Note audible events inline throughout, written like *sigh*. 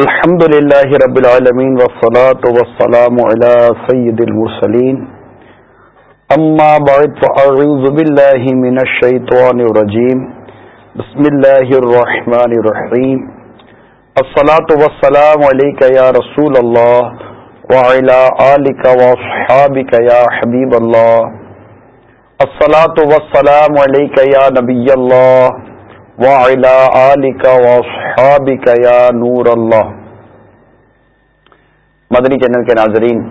الحمد لله رب العالمين والصلاة والسلام على سيد المرسلين أما بعد فأعوذ بالله من الشيطان الرجيم بسم الله الرحمن الرحيم الصلاة والسلام عليك يا رسول الله وعلى آلك وصحابك يا حبيب الله الصلاة والسلام عليك يا نبي الله وعلى آلك وصحابك يا نور الله. مدنی چینل کے ناظرین،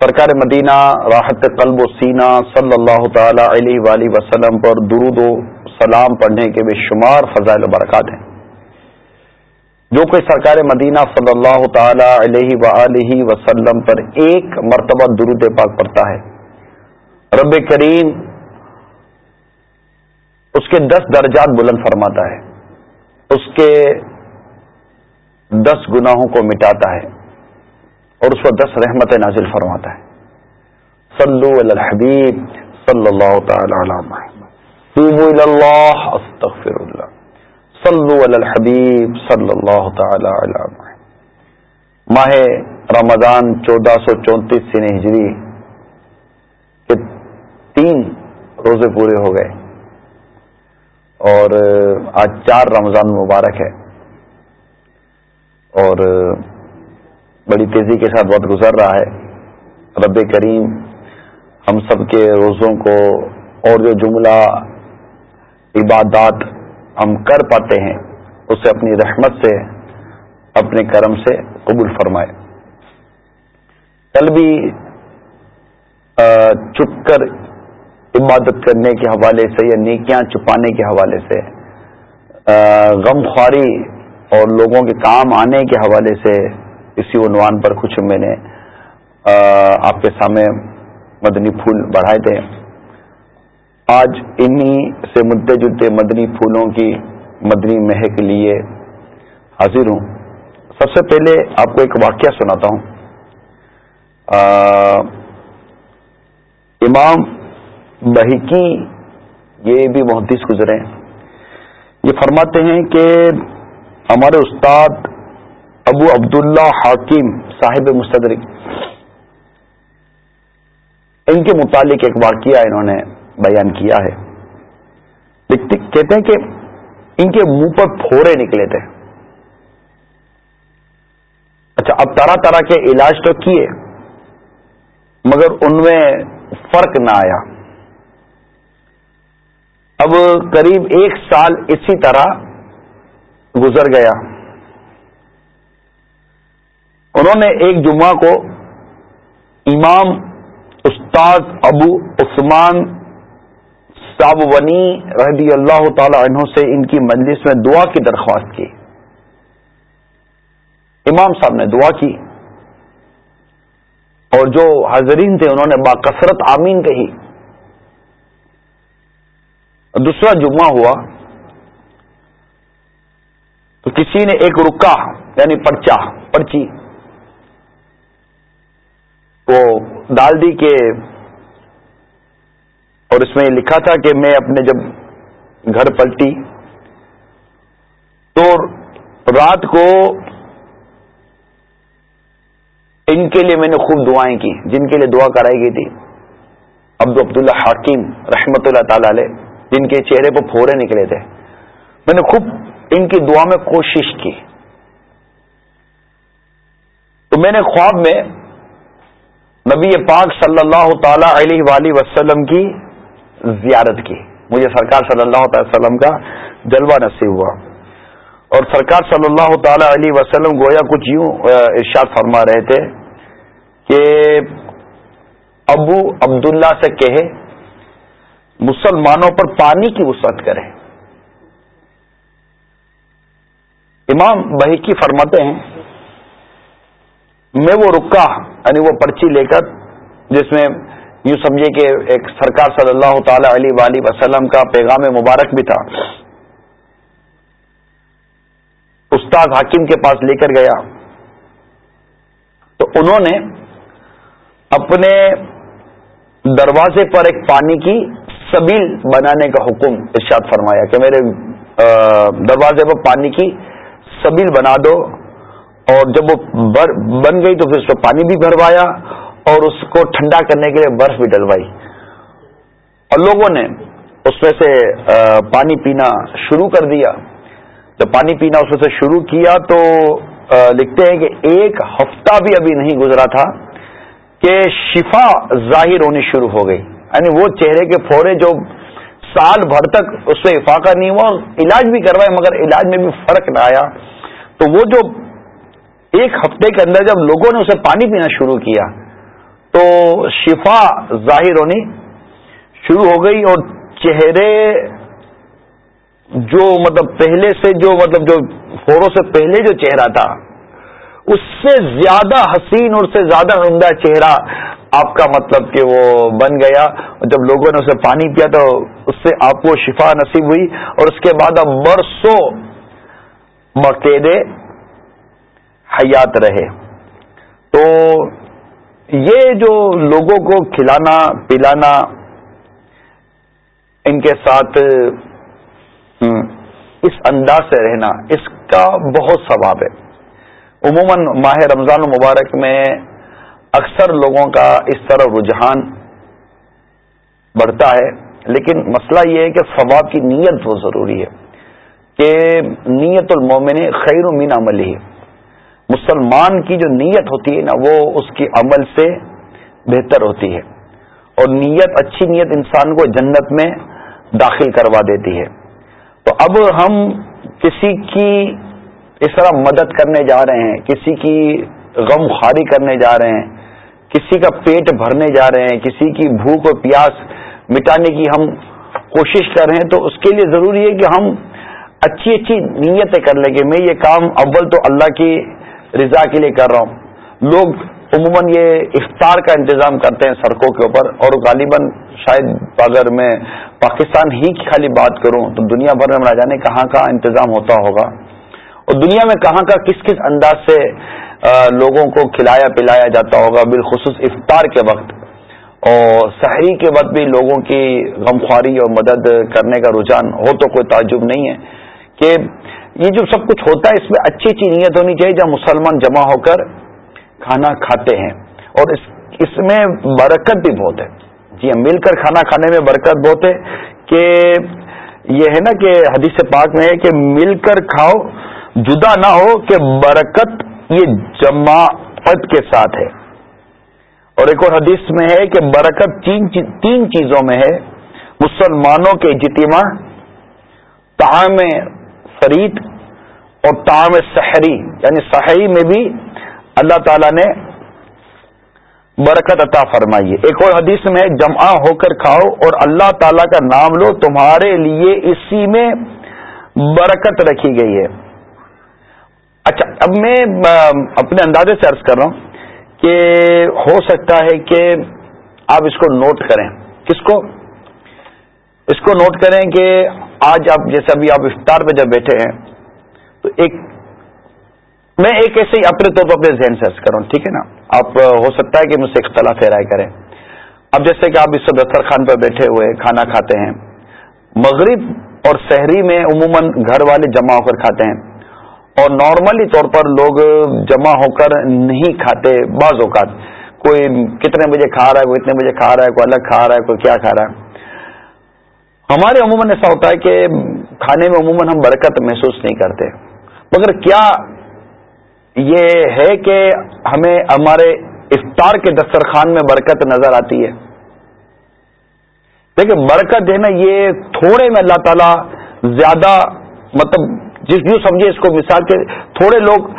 سرکار مدینہ راحت قلب و سینہ صلی اللہ تعالی علیہ وآلہ وسلم پر درود و سلام پڑھنے کے بے شمار فضائل و برکات ہیں۔ جو کوئی سرکار مدینہ صلی اللہ تعالی علیہ وآلہ وسلم پر ایک مرتبہ درود پاک پڑھتا ہے۔ رب کریم اس کے دس درجات بلند فرماتا ہے۔ اس کے دس گناہوں کو مٹاتا ہے اور اس پر دس رحمت نازل فرماتا ہے۔ صلو علی الحبیب صلی اللہ تعالی علی محمد۔ توبو الی اللہ، استغفر اللہ۔ صلو علی الحبیب صلی اللہ تعالی علی محمد۔ ماہ رمضان چودہ سو چونتیس سن ہجری کے تین روزے پورے ہو گئے۔ اور آج چار رمضان مبارک ہے۔ اور بڑی تیزی کے ساتھ وقت گزر رہا ہے۔ رب کریم ہم سب کے روزوں کو اور جو جملہ، عبادات ہم کر پاتے ہیں، اسے اپنی رحمت سے، اپنے کرم سے قبول فرمائے۔ کل بھی چپ کر عبادت کرنے کے حوالے سے یا نیکیاں چھپانے کے حوالے سے غم خواری اور لوگوں کے کام آنے کے حوالے سے اسی عنوان پر کچھ میں نے آپ کے سامنے مدنی پھول بڑھائے تھے۔ آج انہی سے مدتے جلتے مدنی پھولوں کی مدنی مہک لیے حاضر ہوں۔ سب سے پہلے آپ کو ایک واقعہ سناتا ہوں۔ امام بحیکی یہ بھی محدث گزرے یہ فرماتے ہیں کہ ہمارے استاد ابو عبداللہ حاکم صاحب مستدرک، ان کے متعلق ایک واقعہ انہوں نے بیان کیا ہے۔ کہتے ہیں کہ ان کے منہ پر پھوڑے نکلے تھے۔ اچھا اب طرح طرح کے علاج تو کیے، مگر ان میں فرق نہ آیا۔ اب قریب ایک سال اسی طرح گزر گیا۔ انہوں نے ایک جمعہ کو امام استاد ابو عثمان صاحب ونی رضی اللہ تعالی عنہ سے ان کی مجلس میں دعا کی درخواست کی۔ امام صاحب نے دعا کی اور جو حاضرین تھے انہوں نے باکثرت آمین کہی۔ دوسرا جمعہ ہوا تو کسی نے ایک رکا یعنی پرچا پرچی وہ ڈال دی کہ اور اس میں یہ لکھا تھا کہ میں اپنے جب گھر پلٹی تو رات کو ان کے لیے میں نے خوب دعائیں کی، جن کے لیے دعا کرائی گئی تھی عبد عبداللہ حاکم رحمت اللہ تعالی علیہ۔ جن کے چہرے پہ پھوڑے نکلے تھے۔ میں نے خوب ان کی دعا میں کوشش کی۔ تو میں نے خواب میں نبی پاک صلی اللہ تعالی علیہ وآلہ وسلم کی زیارت کی۔ مجھے سرکار صلی اللہ تعالی وسلم کا جلوہ نصیب ہوا۔ اور سرکار صلی اللہ تعالی علیہ وسلم گویا کچھ یوں ارشاد فرما رہے تھے کہ ابو عبداللہ سے کہے مسلمانوں پر پانی کی وسعت کرے امام بحیکی فرماتے ہیں، میں وہ رکا یعنی وہ پرچی لے کر، جس میں یوں سمجھے کہ ایک سرکار صلی اللہ تعالی علیہ وآلہ وسلم کا پیغام مبارک بھی تھا، استاد حاکم کے پاس لے کر گیا۔ تو انہوں نے اپنے دروازے پر ایک پانی کی سبیل بنانے کا حکم ارشاد فرمایا کہ میرے دروازے پر پانی کی سلسبیل بنا دو اور جب وہ بن گئی تو پھر اس پہ پانی بھی بھروایا اور اس کو ٹھنڈا کرنے کے لیے برف بھی ڈلوائی۔ اور لوگوں نے اس میں سے پانی پینا شروع کر دیا۔ جب پانی پینا اس میں سے شروع کیا تو لکھتے ہیں کہ ایک ہفتہ بھی ابھی نہیں گزرا تھا کہ شفا ظاہر ہونی شروع ہو گئی۔ یعنی وہ چہرے کے پھوڑے جو سال بھر تک اس سے افاقہ نہیں ہوا، علاج بھی کروائے، مگر علاج میں بھی فرق نہ آیا۔ تو وہ جو ایک ہفتے کے اندر جب لوگوں نے اسے پانی پینا شروع کیا، تو شفا ظاہر ہونی شروع ہو گئی اور چہرے جو مطلب پہلے سے جو مطلب جو فوروں سے پہلے جو چہرہ تھا، اس سے زیادہ حسین اور سے زیادہ عمدہ چہرہ آپ کا مطلب کہ وہ بن گیا۔ جب لوگوں نے اسے پانی پیا تو اس سے آپ کو شفا نصیب ہوئی اور اس کے بعد اب برسوں مقیدے حیات رہے۔ تو یہ جو لوگوں کو کھلانا، پلانا، ان کے ساتھ اس انداز سے رہنا، اس کا بہت ثواب ہے۔ عموماً ماہ رمضان المبارک میں اکثر لوگوں کا اس طرح رجحان بڑھتا ہے، لیکن مسئلہ یہ ہے کہ ثواب کی نیت بہت ضروری ہے کہ نیت المومن خیر و مین عمل ہی مسلمان کی جو نیت ہوتی ہے نا، وہ اس کی عمل سے بہتر ہوتی ہے۔ اور نیت، اچھی نیت انسان کو جنت میں داخل کروا دیتی ہے۔ تو اب ہم کسی کی اس طرح مدد کرنے جا رہے ہیں، کسی کی غم خاری کرنے جا رہے ہیں کسی کا پیٹ بھرنے جا رہے ہیں، کسی کی بھوک اور پیاس مٹانے کی ہم کوشش کر رہے ہیں، تو اس کے لیے ضروری ہے کہ ہم اچھی اچھی نیتیں کر لیں گے میں یہ کام اول تو اللہ کی رضا کے لیے کر رہا ہوں۔ لوگ عموماً یہ افطار کا انتظام کرتے ہیں سڑکوں کے اوپر، اور غالباً شاید اگر میں پاکستان ہی کی خالی بات کروں تو دنیا بھر میں نہ جانے کہاں کا انتظام ہوتا ہوگا۔ اور دنیا میں کہاں کا کس کس انداز سے لوگوں کو کھلایا پلایا جاتا ہوگا، بالخصوص افطار کے وقت۔ اور شہری کے وقت بھی لوگوں کی غمخواری اور مدد کرنے کا رجحان ہو تو کوئی تعجب نہیں ہے کہ یہ جو سب کچھ ہوتا ہے، اس میں اچھی اچھی نیت ہونی چاہیے جب مسلمان جمع ہو کر کھانا کھاتے ہیں۔ اور اس اس میں برکت بھی بہت ہے۔ جی ہاں مل کر کھانا کھانے میں برکت بہت ہے کہ یہ ہے نا کہ حدیث پاک میں ہے کہ مل کر کھاؤ، جدا نہ ہو کہ برکت یہ جماعت کے ساتھ ہے۔ اور ایک اور حدیث میں ہے کہ برکت تین تین چیزوں میں ہے۔ مسلمانوں کے اجتماع تعام فرید اور تعام سحری۔ یعنی سحری میں بھی اللہ تعالی نے برکت عطا فرمائیے ایک اور حدیث میں جمع ہو کر کھاؤ اور اللہ تعالی کا نام لو، تمہارے لیے اسی میں برکت رکھی گئی ہے۔ اچھا اب میں اپنے اندازے سے عرض کر رہا ہوں کہ ہو سکتا ہے کہ آپ اس کو نوٹ کریں۔ کس کو؟ اس کو نوٹ کریں کہ آج آپ، جیسے ابھی آپ افطار پہ جب بیٹھے ہیں، تو ایک، میں ایک ایسے ہی اپنے طور پر اپنے ذہن سے کروں ٹھیک ہے نا؟ آپ، ہو سکتا ہے کہ مجھ سے اختلاف رائے کریں۔ اب جیسے کہ آپ اس دسترخوان پر بیٹھے ہوئے، کھانا کھاتے ہیں، مغرب اور شہری میں عموماً گھر والے جمع ہو کر کھاتے ہیں۔ اور نارملی طور پر لوگ جمع ہو کر نہیں کھاتے بعض اوقات۔ کوئی کتنے بجے کھا رہا ہے، کوئی اتنے بجے کھا رہا ہے، کوئی الگ کھا رہا ہے، کوئی کیا کھا رہا ہے۔ ہمارے عموماً ایسا ہوتا ہے کہ کھانے میں عموماً ہم برکت محسوس نہیں کرتے۔ مگر کیا یہ ہے کہ ہمیں ہمارے افطار کے دسترخوان میں برکت نظر آتی ہے؟ دیکھیں، برکت ہے نا، یہ تھوڑے میں اللہ تعالی زیادہ مطلب جس جو سمجھے اس کو مثال کے تھوڑے لوگ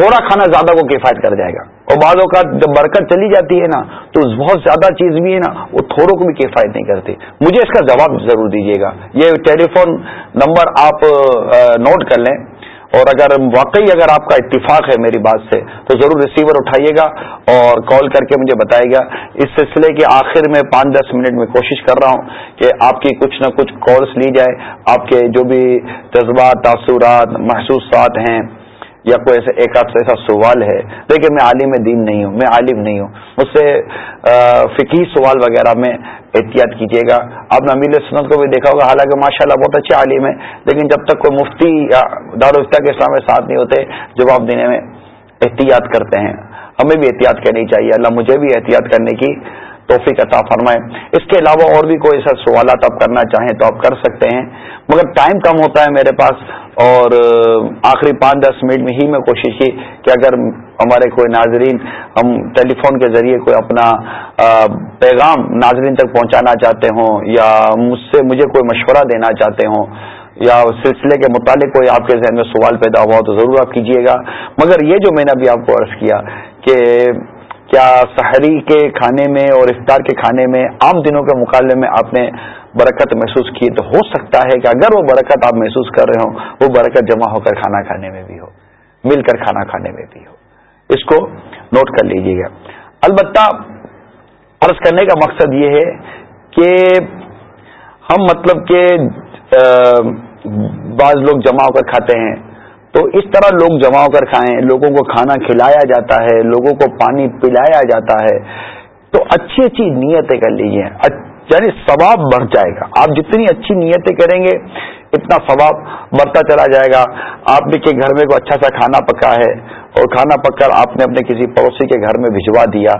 تھوڑا کھانا زیادہ کو کفایت کر جائے گا۔ اور بعض اوقات جب برکت چلی جاتی ہے نا، تو بہت زیادہ چیز بھی ہے نا، وہ تھوڑوں کو بھی کفایت نہیں کرتی مجھے اس کا جواب ضرور دیجیے گا۔ یہ ٹیلی فون نمبر آپ نوٹ کر لیں۔ اور اگر واقعی اگر آپ کا اتفاق ہے میری بات سے، تو ضرور ریسیور اٹھائیے گا اور کال کر کے مجھے بتائے گا۔ اس سلسلے کے آخر میں پانچ دس منٹ میں کوشش کر رہا ہوں کہ آپ کی کچھ نہ کچھ کالس لی جائے، آپ کے جو بھی جذبات، تاثرات، محسوسات ہیں یا کوئی ایسا ایک آدھ ایسا سوال ہے دیکھیں میں عالم دین نہیں ہوں، میں عالم نہیں ہوں، مجھ سے فکی سوال وغیرہ میں احتیاط کیجیے گا۔ آپ نے امیر سنت کو بھی دیکھا ہوگا، حالانکہ ماشاء اللہ بہت اچھے عالم ہے لیکن جب تک کوئی مفتی یا دارالفتہ کے اسلام ساتھ نہیں ہوتے، جواب دینے میں احتیاط کرتے ہیں۔ ہمیں بھی احتیاط کرنی چاہیے، اللہ مجھے بھی احتیاط کرنے کی توفیق عطا فرمائے۔ اس کے علاوہ اور بھی کوئی ایسا سوالات آپ کرنا چاہیں تو آپ کر سکتے ہیں۔ مگر ٹائم کم ہوتا ہے میرے پاس اور آخری پانچ دس منٹ میں ہی میں کوشش کی کہ اگر ہمارے کوئی ناظرین ہم ٹیلی فون کے ذریعے کوئی اپنا پیغام ناظرین تک پہنچانا چاہتے ہوں یا مجھ سے، مجھے کوئی مشورہ دینا چاہتے ہوں یا سلسلے کے متعلق کوئی آپ کے ذہن میں سوال پیدا ہوا تو ضرور آپ کیجیے گا۔ مگر یہ جو میں نے ابھی آپ کو عرض کیا کہ کیا سحری کے کھانے میں اور افطار کے کھانے میں عام دنوں کے مقابلے میں آپ نے برکت محسوس کی؟ تو ہو سکتا ہے کہ اگر وہ برکت آپ محسوس کر رہے ہوں، وہ برکت جمع ہو کر کھانا کھانے میں بھی ہو، مل کر کھانا کھانے میں بھی ہو۔ اس کو نوٹ کر لیجیے گا۔ البتہ عرض کرنے کا مقصد یہ ہے کہ ہم مطلب کہ بعض لوگ جمع ہو کر کھاتے ہیں۔ تو اس طرح لوگ جمع ہو کر کھائیں، لوگوں کو کھانا کھلایا جاتا ہے، لوگوں کو پانی پلایا جاتا ہے۔ تو اچھی اچھی نیتیں کر لیجیے یعنی ثواب بڑھ جائے گا۔ آپ جتنی اچھی نیتیں کریں گے، اتنا ثواب بڑھتا چلا جائے گا۔ آپ نے گھر میں کوئی اچھا سا کھانا پکا ہے اور کھانا پک کر آپ نے اپنے کسی پڑوسی کے گھر میں بھجوا دیا،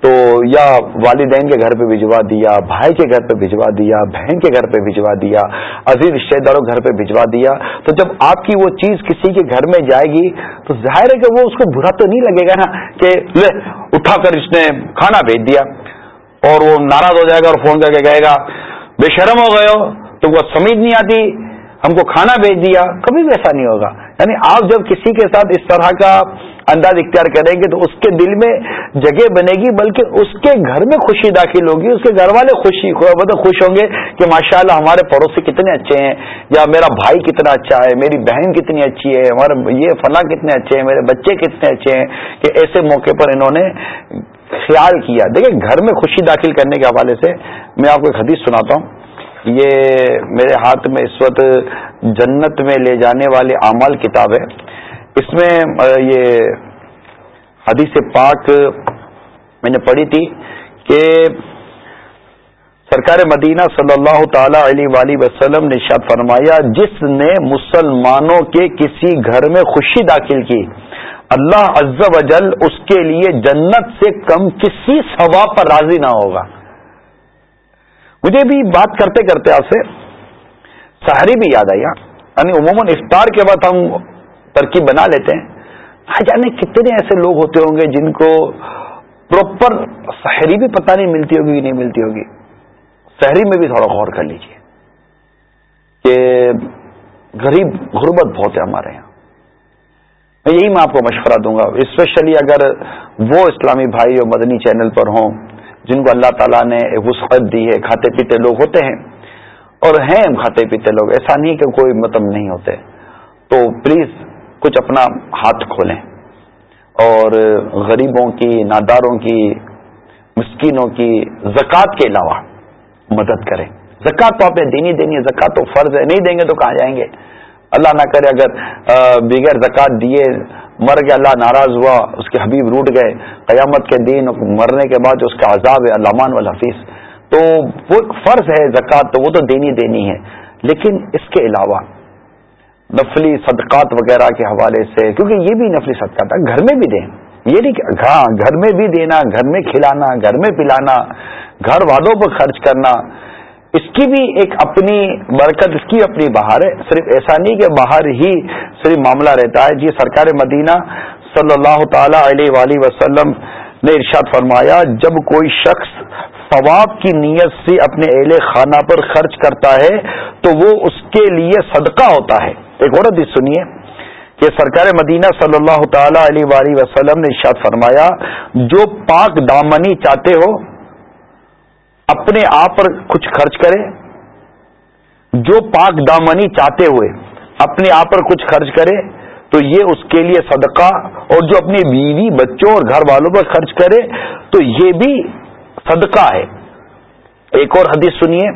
تو یا والدین کے گھر پہ بھجوا دیا، بھائی کے گھر پہ بھجوا دیا، بہن کے گھر پہ بھجوا دیا، عزیز رشتے داروں گھر پہ بھجوا دیا۔ تو جب آپ کی وہ چیز کسی کے گھر میں جائے گی، تو ظاہر ہے کہ وہ اس کو برا تو نہیں لگے گا نا کہ لے، اٹھا کر اس نے کھانا بھیج دیا۔ اور وہ ناراض ہو جائے گا اور فون کر کے کہے گا، بے شرم ہو گئے ہو تو وہ سمجھ نہیں آتی، ہم کو کھانا بھیج دیا، کبھی بھی ایسا نہیں ہوگا۔ یعنی آپ جب کسی کے ساتھ اس طرح کا انداز اختیار کریں گے تو اس کے دل میں جگہ بنے گی، بلکہ اس کے گھر میں خوشی داخل ہوگی، اس کے گھر والے خوشی مطلب خوش ہوں گے کہ ماشاء اللہ ہمارے پڑوسی کتنے اچھے ہیں، یا میرا بھائی کتنا اچھا ہے، میری بہن کتنی اچھی ہے، ہمارے یہ فلاں کتنے اچھے ہیں، میرے بچے کتنے اچھے ہیں، کہ ایسے موقع پر انہوں نے خیال کیا۔ دیکھیں، گھر میں خوشی داخل کرنے کے حوالے سے میں آپ کو ایک حدیث سناتا ہوں۔ یہ میرے ہاتھ میں اس وقت جنت میں لے جانے والے اعمال کتاب ہے۔ اس میں یہ حدیث پاک میں نے پڑھی تھی کہ سرکار مدینہ صلی اللہ تعالی علیہ وسلم نے شاد فرمایا، جس نے مسلمانوں کے کسی گھر میں خوشی داخل کی اللہ عز و جل اس کے لیے جنت سے کم کسی ثواب پر راضی نہ ہوگا۔ مجھے بھی بات کرتے کرتے آپ سے سہری بھی یاد آئی ہاں۔ یعنی عموماً افطار کے بعد ہم ترکیب بنا لیتے ہیں۔ ہاں، جانے کتنے ایسے لوگ ہوتے ہوں گے جن کو پراپر سحری بھی پتہ نہیں ملتی ہوگی نہیں ملتی ہوگی۔ شہری میں بھی تھوڑا غور کر لیجیے کہ غریب غربت بہت ہے ہمارے یہاں۔ میں یہی میں آپ کو مشورہ دوں گا اسپیشلی اگر وہ اسلامی بھائی اور مدنی چینل پر ہوں جن کو اللہ تعالیٰ نے وسعت دی ہے، کھاتے پیتے لوگ ہوتے ہیں اور ہیں کھاتے پیتے لوگ، ایسا نہیں کہ کوئی مطلب نہیں ہوتے۔ تو پلیز کچھ اپنا ہاتھ کھولیں۔ اور غریبوں کی، ناداروں کی، مسکینوں کی زکوٰۃ کے علاوہ مدد کریں۔ زکوٰۃ تو آپ نے دینی دینی ہے زکوٰۃ تو فرض ہے، نہیں دیں گے تو کہاں جائیں گے؟ اللہ نہ کرے اگر بغیر زکوٰۃ دیے مر گیا، اللہ ناراض ہوا، اس کے حبیب روٹ گئے، قیامت کے دن مرنے کے بعد جو اس کا عذاب ہے علمان والحفیظ۔ تو وہ فرض ہے زکوٰۃ تو وہ تو دینی دینی ہے۔ لیکن اس کے علاوہ نفلی صدقات وغیرہ کے حوالے سے، کیونکہ یہ بھی نفلی صدقات ہے، گھر میں بھی دیں۔ یہ نہیں کہ ہاں گھر میں بھی دینا، گھر میں کھلانا، گھر میں پلانا، گھر والوں پر خرچ کرنا۔ اس کی بھی ایک اپنی برکت، اس کی اپنی بہار ہے۔ صرف ایسا نہیں کہ باہر ہی صرف معاملہ رہتا ہے۔ جی سرکار مدینہ صلی اللہ تعالی علیہ وآلہ وسلم نے ارشاد فرمایا، جب کوئی شخص ثواب کی نیت سے اپنے اہل خانہ پر خرچ کرتا ہے، تو وہ اس کے لیے صدقہ ہوتا ہے۔ ایک اور حدیث سنیے کہ سرکار مدینہ صلی اللہ تعالی علیہ وآلہ وسلم نے ارشاد فرمایا، جو پاک دامنی چاہتے ہو اپنے آپ پر کچھ خرچ کرے جو پاک دامنی چاہتے ہوئے اپنے آپ پر کچھ خرچ کرے تو یہ اس کے لیے صدقہ اور جو اپنی بیوی، بچوں اور گھر والوں پر خرچ کرے، تو یہ بھی صدقہ ہے۔ ایک اور حدیث سنیے۔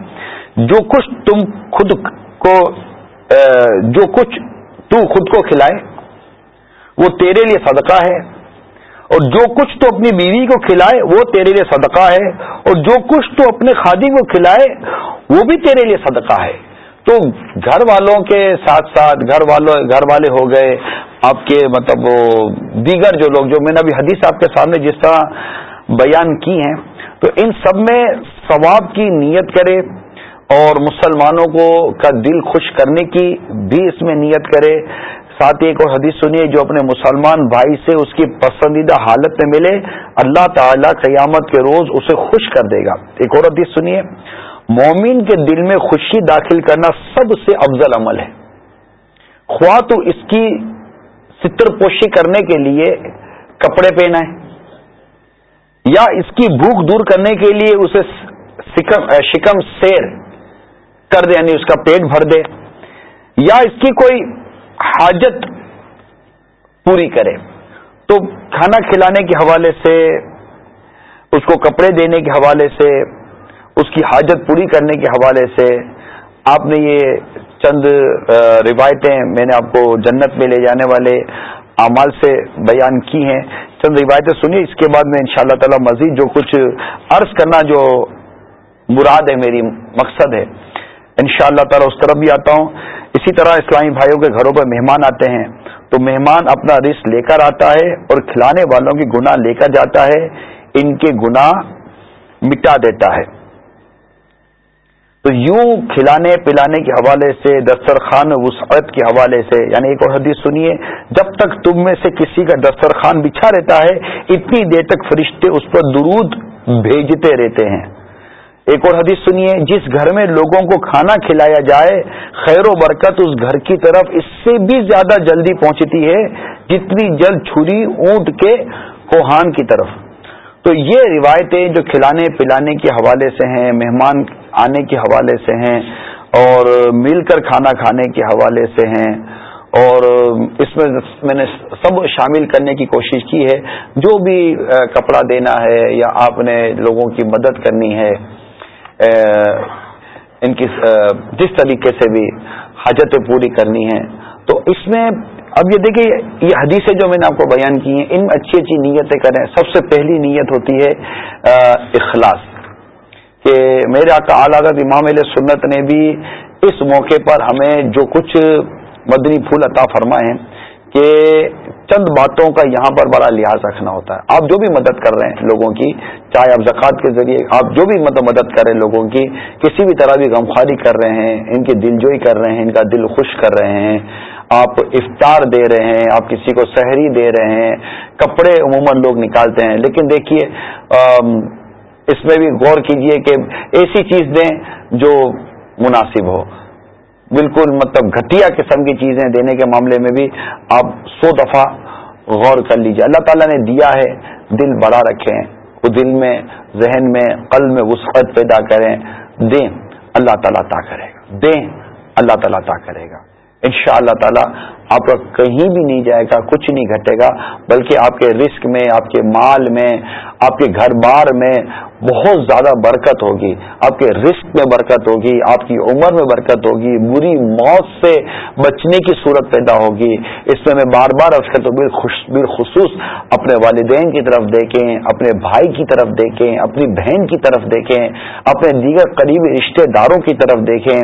جو کچھ تم خود کو جو کچھ تو خود کو کھلائے، وہ تیرے لیے صدقہ ہے۔ اور جو کچھ تو اپنی بیوی کو کھلائے وہ تیرے لیے صدقہ ہے، اور جو کچھ تو اپنے خادی کو کھلائے وہ بھی تیرے لیے صدقہ ہے۔ تو گھر والوں کے ساتھ ساتھ گھر والوں، گھر والے ہو گئے، آپ کے مطلب وہ دیگر جو لوگ، جو میں نے ابھی حدیث آپ کے سامنے جس طرح بیان کی ہیں، تو ان سب میں ثواب کی نیت کرے اور مسلمانوں کو کا دل خوش کرنے کی بھی اس میں نیت کرے۔ ساتھ ایک اور حدیث سنیے جو اپنے مسلمان بھائی سے اس کی پسندیدہ حالت میں ملے۔ اللہ تعالی قیامت کے روز اسے خوش کر دے گا۔ ایک اور حدیث سنیے۔ مومن کے دل میں خوشی داخل کرنا سب سے افضل عمل ہے۔ خواہ تو اس کی ستر پوشی کرنے کے لیے کپڑے پہنا ہے، یا اس کی بھوک دور کرنے کے لیے اسے شکم سیر کر دے یعنی اس کا پیٹ بھر دے، یا اس کی کوئی حاجت پوری کرے۔ تو کھانا کھلانے کے حوالے سے، اس کو کپڑے دینے کے حوالے سے، اس کی حاجت پوری کرنے کے حوالے سے آپ نے یہ چند روایتیں میں نے آپ کو جنت میں لے جانے والے اعمال سے بیان کی ہیں۔ چند روایتیں سنی اس کے بعد میں ان شاء اللہ تعالی مزید جو کچھ عرض کرنا جو مراد ہے، میری مقصد ہے۔ ان شاء اللہ تعالیٰ اس طرف بھی آتا ہوں۔ اسی طرح اسلامی بھائیوں کے گھروں پر مہمان آتے ہیں۔ تو مہمان اپنا رزق لے کر آتا ہے اور کھلانے والوں کی گناہ لے کر جاتا ہے۔ ان کے گناہ مٹا دیتا ہے۔ تو یوں کھلانے پلانے کے حوالے سے، دسترخوان وسعت کے حوالے سے یعنی ایک اور حدیث سنیے، جب تک تم میں سے کسی کا دسترخوان بچھا رہتا ہے، اتنی دیر تک فرشتے اس پر درود بھیجتے رہتے ہیں۔ ایک اور حدیث سنیے، جس گھر میں لوگوں کو کھانا کھلایا جائے، خیر و برکت اس گھر کی طرف اس سے بھی زیادہ جلدی پہنچتی ہے، جتنی جلد چھری اونٹ کے کوہان کی طرف۔ تو یہ روایتیں جو کھلانے پلانے کے حوالے سے ہیں، مہمان آنے کے حوالے سے ہیں، اور مل کر کھانا کھانے کے حوالے سے ہیں، اور اس میں میں نے سب شامل کرنے کی کوشش کی ہے۔ جو بھی کپڑا دینا ہے یا آپ نے لوگوں کی مدد کرنی ہے ان کی جس طریقے سے بھی حاجتیں پوری کرنی ہیں۔ تو اس میں، اب یہ دیکھیں یہ حدیثیں جو میں نے آپ کو بیان کی ہیں، ان میں اچھی اچھی نیتیں کریں۔ سب سے پہلی نیت ہوتی ہے اخلاص۔ کہ میرے آقا اعلیٰ امام علیہ سنت نے بھی اس موقع پر ہمیں جو کچھ مدنی پھول عطا فرمائے ہیں، کہ چند باتوں کا یہاں پر بڑا لحاظ رکھنا ہوتا ہے۔ آپ جو بھی مدد کر رہے ہیں لوگوں کی، چاہے آپ زکوٰۃ کے ذریعے، آپ جو بھی مطلب مدد کر رہے ہیں لوگوں کی، کسی بھی طرح کی غمخواری کر رہے ہیں، ان کی دل جوئی کر رہے ہیں، ان کا دل خوش کر رہے ہیں، آپ افطار دے رہے ہیں، آپ کسی کو سحری دے رہے ہیں، کپڑے عموماً لوگ نکالتے ہیں، لیکن دیکھیے اس میں بھی غور کیجیے کہ ایسی چیز دیں جو مناسب ہو۔ بالکل مطلب گھٹیا قسم کی چیزیں دینے کے معاملے میں بھی آپ سو دفعہ غور کر لیجیے اللہ تعالیٰ نے دیا ہے، دل بڑا رکھیں، وہ دل میں، ذہن میں، قلب میں وسعت پیدا کریں۔ دیں، اللہ تعالیٰ تا کرے گا۔ دیں، اللہ تعالیٰ تا کرے گا۔ ان شاء اللہ تعالیٰ آپ کا کہیں بھی نہیں جائے گا، کچھ نہیں گھٹے گا، بلکہ آپ کے رسک میں، آپ کے مال میں، آپ کے گھر بار میں بہت زیادہ برکت ہوگی۔ آپ کے رسک میں برکت ہوگی، آپ کی عمر میں برکت ہوگی، بری موت سے بچنے کی صورت پیدا ہوگی۔ اس میں میں بار بار ارض کرتا ہوں بالخصوص اپنے والدین کی طرف دیکھیں، اپنے بھائی کی طرف دیکھیں، اپنی بہن کی طرف دیکھیں، اپنے دیگر قریبی رشتہ داروں کی طرف دیکھیں۔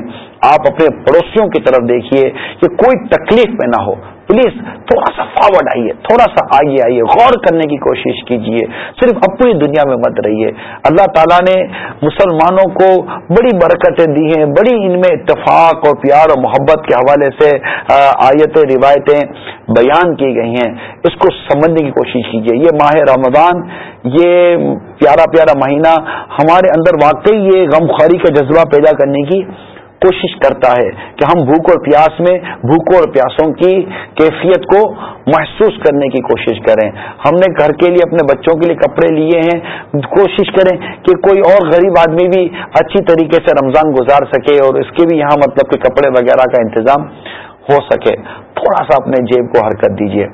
آپ اپنے پڑوسیوں کی طرف دیکھیے کہ کوئی تکلیف میں نہ ہو۔ پلیز تھوڑا سا فارورڈ آئیے، تھوڑا سا آئیے آئیے، غور کرنے کی کوشش کیجیے۔ صرف اپنی دنیا میں مت رہیے۔ اللہ تعالیٰ نے مسلمانوں کو بڑی برکتیں دی ہیں، بڑی ان میں اتفاق اور پیار اور محبت کے حوالے سے آیتیں، روایتیں بیان کی گئی ہیں۔ اس کو سمجھنے کی کوشش کیجیے۔ یہ ماہ رمضان، یہ پیارا پیارا مہینہ ہمارے اندر واقعی یہ غمخواری کا جذبہ پیدا کرنے کی کوشش کرتا ہے کہ ہم بھوک اور پیاس میں بھوکوں اور پیاسوں کی کیفیت کو محسوس کرنے کی کوشش کریں۔ ہم نے گھر کے لیے اپنے بچوں کے لیے کپڑے لیے ہیں۔ کوشش کریں کہ کوئی اور غریب آدمی بھی اچھی طریقے سے رمضان گزار سکے اور اس کے بھی یہاں مطلب کہ کپڑے وغیرہ کا انتظام ہو سکے۔ تھوڑا سا اپنے جیب کو حرکت دیجیے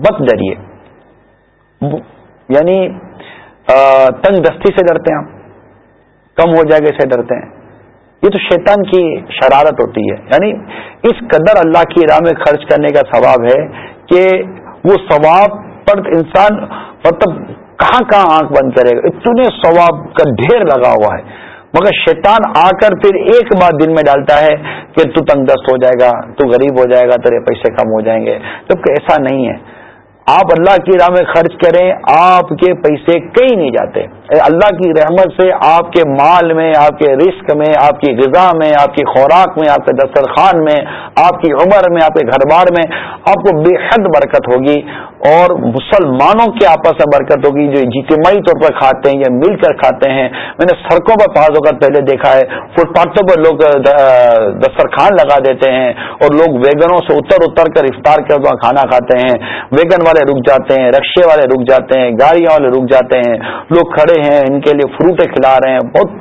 بت ڈریے۔ یعنی تنگ دستی سے ڈرتے ہیں ہم۔ کم ہو جائے گا اسے ڈرتے ہیں۔ یہ تو شیطان کی شرارت ہوتی ہے۔ یعنی اس قدر اللہ کی راہ میں خرچ کرنے کا ثواب ہے کہ وہ ثواب پر انسان مطلب کہاں کہاں آنکھ بند کرے گا۔ اتنے ثواب کا ڈھیر لگا ہوا ہے۔ مگر شیطان آ کر پھر ایک بات دل میں ڈالتا ہے کہ تو تنگ دست ہو جائے گا، تو غریب ہو جائے گا، تیرے پیسے کم ہو جائیں گے۔ جبکہ ایسا نہیں ہے۔ آپ اللہ کی راہ میں خرچ کریں، آپ کے پیسے کہیں نہیں جاتے۔ اللہ کی رحمت سے آپ کے مال میں، آپ کے رزق میں، آپ کی غذا میں، آپ کی خوراک میں، آپ کے دسترخوان میں، آپ کی عمر میں، آپ کے گھر بار میں آپ کو بے حد برکت ہوگی اور مسلمانوں کے آپس میں برکت ہوگی جو اجتماعی طور پر کھاتے ہیں یا مل کر کھاتے ہیں۔ میں نے سڑکوں پر پاس ہو کر پہلے دیکھا ہے، فٹ پاتھوں پر لوگ دسترخوان لگا دیتے ہیں اور لوگ ویگنوں سے اتر اتر کر افطار کر وہاں کھانا کھاتے ہیں۔ ویگن والے رک جاتے ہیں، رکشے والے رک جاتے ہیں، گاڑیاں والے رک جاتے ہیں۔ لوگ کھڑے ہیں ان کے لیے فروٹیں کھلا رہے ہیں بہت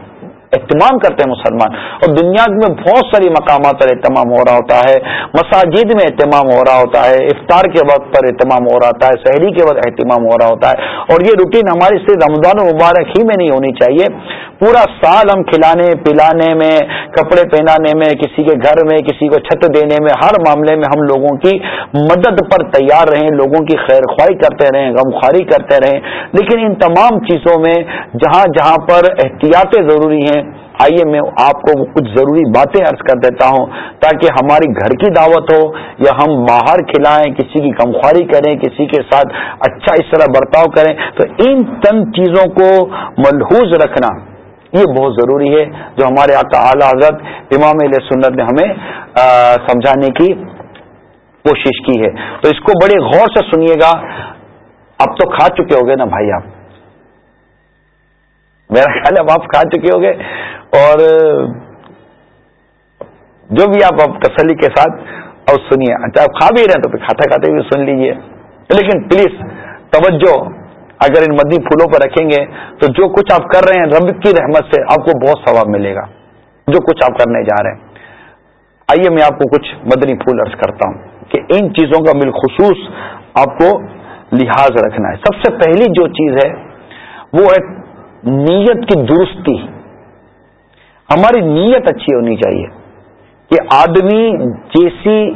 اہتمام کرتے ہیں مسلمان۔ اور دنیا میں بہت ساری مقامات پر اہتمام ہو رہا ہوتا ہے، مساجد میں اہتمام ہو رہا ہوتا ہے، افطار کے وقت پر اہتمام ہو رہا ہوتا ہے شہری کے وقت اہتمام ہو رہا ہوتا ہے۔ اور یہ روٹین ہماری صرف رمضان مبارک ہی میں نہیں ہونی چاہیے۔ پورا سال ہم کھلانے، پلانے میں، کپڑے پہنانے میں، کسی کے گھر میں، کسی کو چھت دینے میں، ہر معاملے میں ہم لوگوں کی مدد پر تیار رہیں، لوگوں کی خیر خواہی کرتے رہیں غمخواری کرتے رہیں۔ لیکن ان تمام چیزوں میں جہاں جہاں پر احتیاطیں ضروری ہیں آئیے میں آپ کو کچھ ضروری باتیں عرض کر دیتا ہوں تاکہ ہماری گھر کی دعوت ہو یا ہم باہر کھلائیں، کسی کی کمخواری کریں، کسی کے ساتھ اچھا اس طرح برتاؤ کریں، تو ان تن چیزوں کو ملحوظ رکھنا یہ بہت ضروری ہے، جو ہمارے آقا اعلی حضرت امام علیہ سنت نے ہمیں سمجھانے کی کوشش کی ہے۔ تو اس کو بڑے غور سے سنیے گا۔ اب تو کھا چکے ہو گئے نا بھائی آپ۔ میرا خیال ہے اب آپ کھا چکے ہو گئے۔ اور جو بھی آپ تسلی کے ساتھ اور سنیے اچھا آپ کھا بھی رہے ہیں تو پھر کھاتے کھاتے بھی سن لیجیے لیکن پلیز توجہ، اگر ان مدنی پھولوں پر رکھیں گے تو جو کچھ آپ کر رہے ہیں، رب کی رحمت سے آپ کو بہت ثواب ملے گا۔ جو کچھ آپ کرنے جا رہے ہیں۔ آئیے میں آپ کو کچھ مدنی پھول ارض کرتا ہوں کہ ان چیزوں کا بالخصوص آپ کو لحاظ رکھنا ہے۔ سب سے پہلی جو چیز ہے، وہ ہے نیت کی درستی۔ ہماری نیت اچھی ہونی چاہیے کہ آدمی جیسی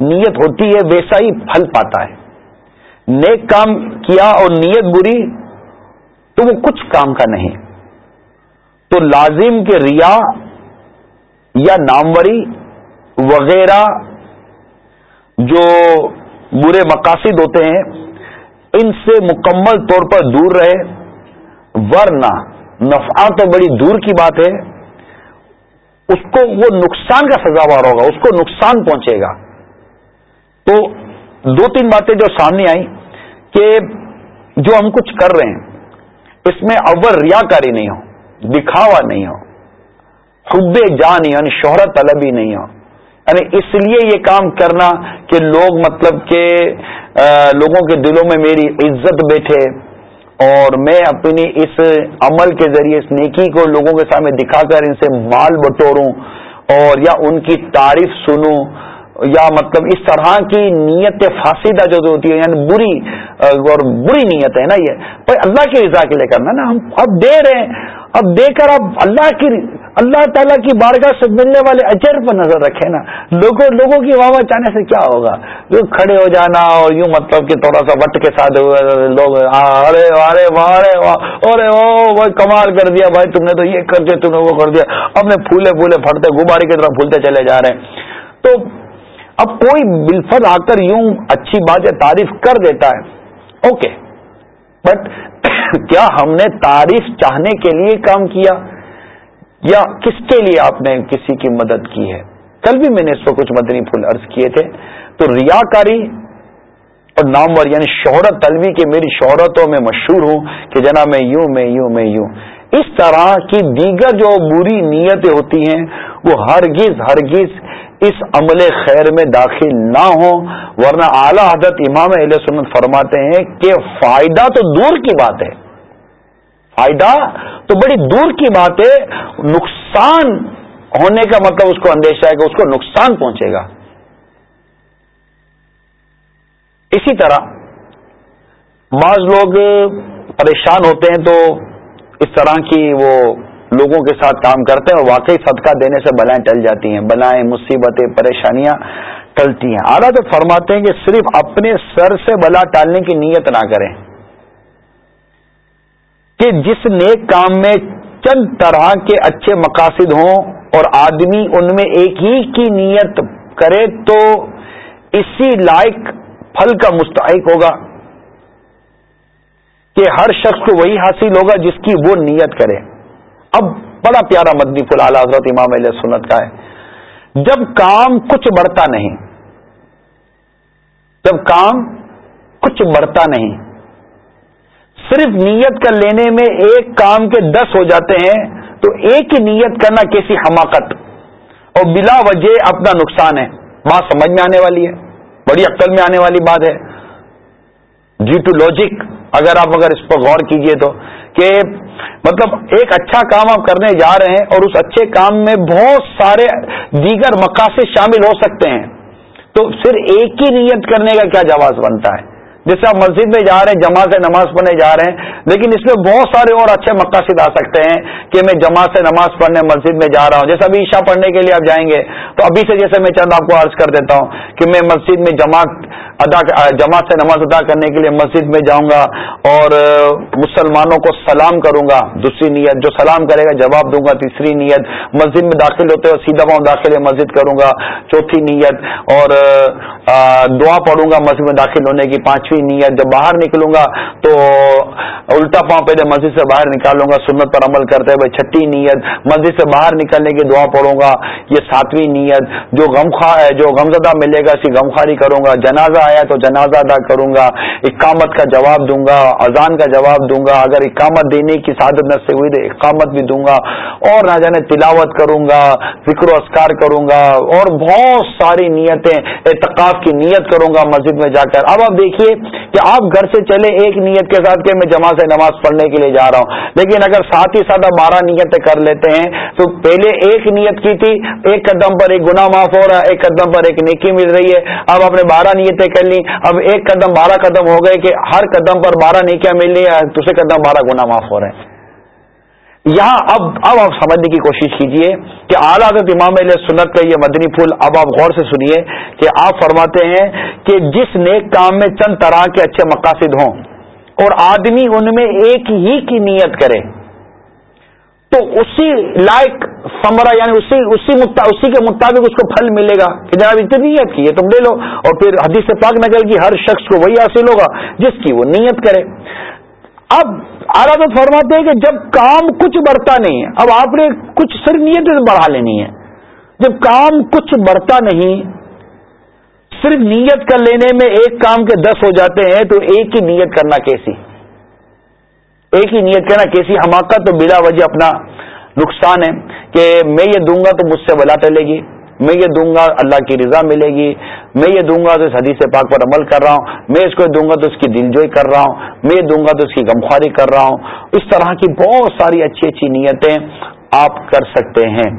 نیت ہوتی ہے ویسا ہی پھل پاتا ہے۔ نیک کام کیا اور نیت بری تو وہ کچھ کام کا نہیں۔ تو لازم کے ریا یا ناموری وغیرہ جو برے مقاصد ہوتے ہیں، ان سے مکمل طور پر دور رہے۔ ورنہ نفع تو بڑی دور کی بات ہے۔ اس کو وہ نقصان کا سزاوار ہوگا، اس کو نقصان پہنچے گا۔ تو دو تین باتیں جو سامنے آئی کہ جو ہم کچھ کر رہے ہیں، اس میں اول ریا کاری نہیں ہو، دکھاوا نہیں ہو خب جان یعنی شہرت طلب ہی نہیں ہو۔ یعنی اس لیے یہ کام کرنا کہ لوگ مطلب کہ لوگوں کے دلوں میں میری عزت بیٹھے۔ اور میں اپنی اس عمل کے ذریعے اس نیکی کو لوگوں کے سامنے دکھا کر ان سے مال بٹوروں اور یا ان کی تعریف سنوں یا مطلب اس طرح کی نیت فاصدہ جو ہوتی ہے یعنی بری اور بری نیت ہے نا یہ۔ بھائی اللہ کی رضا کے لیے کرنا نا۔ ہم اب دے رہے ہیں۔ اب دے کر اب اللہ کی، اللہ تعالیٰ کی بارگاہ سے ملنے والے اجر پر نظر رکھے نا۔ لوگوں لوگوں کی واہ چاہنے سے کیا ہوگا؟ جو کھڑے ہو جانا اور یوں مطلب کہ تھوڑا سا وٹ کے ساتھ لوگ ارے ارے ارے ارے، او بھائی کمال کر دیا۔ بھائی تم نے تو یہ کر دیا، تم نے وہ کر دیا۔ اب پھولے پھولے پھٹتے غبارے کی طرح پھولتے چلے جا رہے ہیں۔ تو اب کوئی بالفل آ کر یوں اچھی بات تعریف کر دیتا ہے۔ اوکے۔ بٹ *clears throat* کیا ہم نے تعریف چاہنے کے لیے کام کیا؟ یا کس کے لیے آپ نے کسی کی مدد کی ہے؟ کل بھی میں نے اس کو کچھ مدنی پھول عرض کیے تھے۔ تو ریاکاری اور نامور یعنی شہرت طلبی کے میری شہرتوں میں مشہور ہوں کہ جناب میں یوں میں یوں میں یوں۔ اس طرح کی دیگر جو بری نیتیں ہوتی ہیں، وہ ہرگز ہرگز اس عمل خیر میں داخل نہ ہوں۔ ورنہ اعلی حضرت امام علیہ سنت فرماتے ہیں کہ فائدہ تو دور کی بات ہے۔ فائدہ تو بڑی دور کی بات ہے۔ نقصان ہونے کا مطلب اس کو اندیشہ ہے کہ اس کو نقصان پہنچے گا۔ اسی طرح بعض لوگ پریشان ہوتے ہیں تو اس طرح کی وہ لوگوں کے ساتھ کام کرتے ہیں اور واقعی صدقہ دینے سے بلائیں ٹل جاتی ہیں، بلائیں مصیبتیں، پریشانیاں ٹلتی ہیں۔ اعلیٰ تو فرماتے ہیں کہ صرف اپنے سر سے بلا ٹالنے کی نیت نہ کریں۔ کہ جس نیک کام میں چند طرح کے اچھے مقاصد ہوں اور آدمی ان میں ایک ہی کی نیت کرے تو اسی لائق پھل کا مستحق ہوگا۔ کہ ہر شخص کو وہی حاصل ہوگا جس کی وہ نیت کرے۔ اب بڑا پیارا مدنی پھول اعلی حضرت امام علیہ سنت کا ہے۔ جب کام کچھ بڑھتا نہیں، جب کام کچھ بڑھتا نہیں، صرف نیت کر لینے میں ایک کام کے دس ہو جاتے ہیں، تو ایک ہی نیت کرنا کیسی حماقت؟ اور بلا وجہ اپنا نقصان ہے۔ بات سمجھ میں آنے والی ہے، بڑی عقل میں آنے والی بات ہے۔ جی ٹو لوجک اگر آپ اگر اس پر غور کیجیے تو کہ مطلب ایک اچھا کام آپ کرنے جا رہے ہیں اور اس اچھے کام میں بہت سارے دیگر مقاصد شامل ہو سکتے ہیں تو پھر ایک ہی نیت کرنے کا کیا جواز بنتا ہے؟ جیسے آپ مسجد میں جا رہے ہیں، جماعت سے نماز پڑھنے جا رہے ہیں، لیکن اس میں بہت سارے اور اچھے مقاصد آ سکتے ہیں کہ میں جماعت سے نماز پڑھنے مسجد میں جا رہا ہوں۔ جیسے ابھی عشاء پڑھنے کے لیے آپ جائیں گے، تو ابھی سے جیسے میں چند آپ کو عرض کر دیتا ہوں کہ میں مسجد میں جماعت ادا جماعت سے نماز ادا کرنے کے لیے مسجد میں جاؤں گا اور مسلمانوں کو سلام کروں گا۔ دوسری نیت، جو سلام کرے گا، جواب دوں گا۔ تیسری نیت، مسجد میں داخل ہوتے ہوئے سیدھا پاؤں داخل مسجد کروں گا۔ چوتھی نیت اور دعا پڑھوں گا مسجد میں داخل ہونے کی۔ پانچ پانچویں نیت جب باہر نکلوں گا تو الٹا پاؤں پہلے مسجد سے باہر نکالوں گا، سنت پر عمل کرتے ہوئے چھٹی نیت، مسجد سے باہر نکلنے کی دعا پڑھوں گا۔ یہ ساتویں نیت، جو غم خواہ ہے جو غم زدہ ملے گا، اسی غم خاری کروں گا۔ جنازہ آیا تو جنازہ ادا کروں گا۔ اقامت کا جواب دوں گا، اذان کا جواب دوں گا۔ اگر اقامت دینے کی سعادت نصیب ہوئی تو اقامت بھی دوں گا۔ اور نہ جانے تلاوت کروں گا فکر و اسکار کروں گا۔ اور بہت ساری نیتیں اعتقاف کی نیت کروں گا مسجد میں جا کر۔ اب آپ دیکھیے کہ آپ گھر سے چلے ایک نیت کے ساتھ کہ میں جمع سے نماز پڑھنے کے لیے جا رہا ہوں۔ لیکن اگر ساتھ ہی ساتھ بارہ نیتیں کر لیتے ہیں، تو پہلے ایک نیت کی تھی، ایک قدم پر ایک گنا معاف ہو رہا ہے، ایک قدم پر ایک نیکی مل رہی ہے۔ اب آپ نے بارہ نیتیں کر لی اب ایک قدم، بارہ قدم ہو گئے کہ ہر قدم پر بارہ نیکیاں مل رہی ہیں، دوسرے قدم بارہ گنا معاف ہو رہے ہیں۔ یہاں اب اب آپ سمجھنے کی کوشش کیجیے کہ اعلیٰ حضرت امام علیہ سنت کا یہ مدنی پھول اب آپ غور سے سنیے کہ آپ فرماتے ہیں کہ جس نیک کام میں چند طرح کے اچھے مقاصد ہوں اور آدمی ان میں ایک ہی کی نیت کرے، تو اسی لائق سمرا یعنی اسی اسی اسی کے مطابق اس کو پھل ملے گا کہ جناب اتنی نیت کی ہے، تم لے لو۔ اور پھر حدیث پاک نکل کی ہر شخص کو وہی حاصل ہوگا جس کی وہ نیت کرے۔ اب تو فرماتے ہیں کہ جب کام کچھ بڑھتا نہیں ہے، اب آپ نے کچھ صرف نیت بڑھا لینی ہے۔ جب کام کچھ بڑھتا نہیں، صرف نیت کر لینے میں ایک کام کے دس ہو جاتے ہیں، تو ایک ہی نیت کرنا کیسی؟ ایک ہی نیت کرنا کیسی؟ حماقت تو بلا وجہ اپنا نقصان ہے کہ میں یہ دوں گا تو مجھ سے بلا ٹلے گی۔ میں یہ دوں گا اللہ کی رضا ملے گی، میں یہ دوں گا تو اس حدیث پاک پر عمل کر رہا ہوں، میں اس کو دوں گا تو اس کی دل جوئی کر رہا ہوں، میں یہ دوں گا تو اس کی غمخواری کر رہا ہوں۔ اس طرح کی بہت ساری اچھی اچھی نیتیں آپ کر سکتے ہیں۔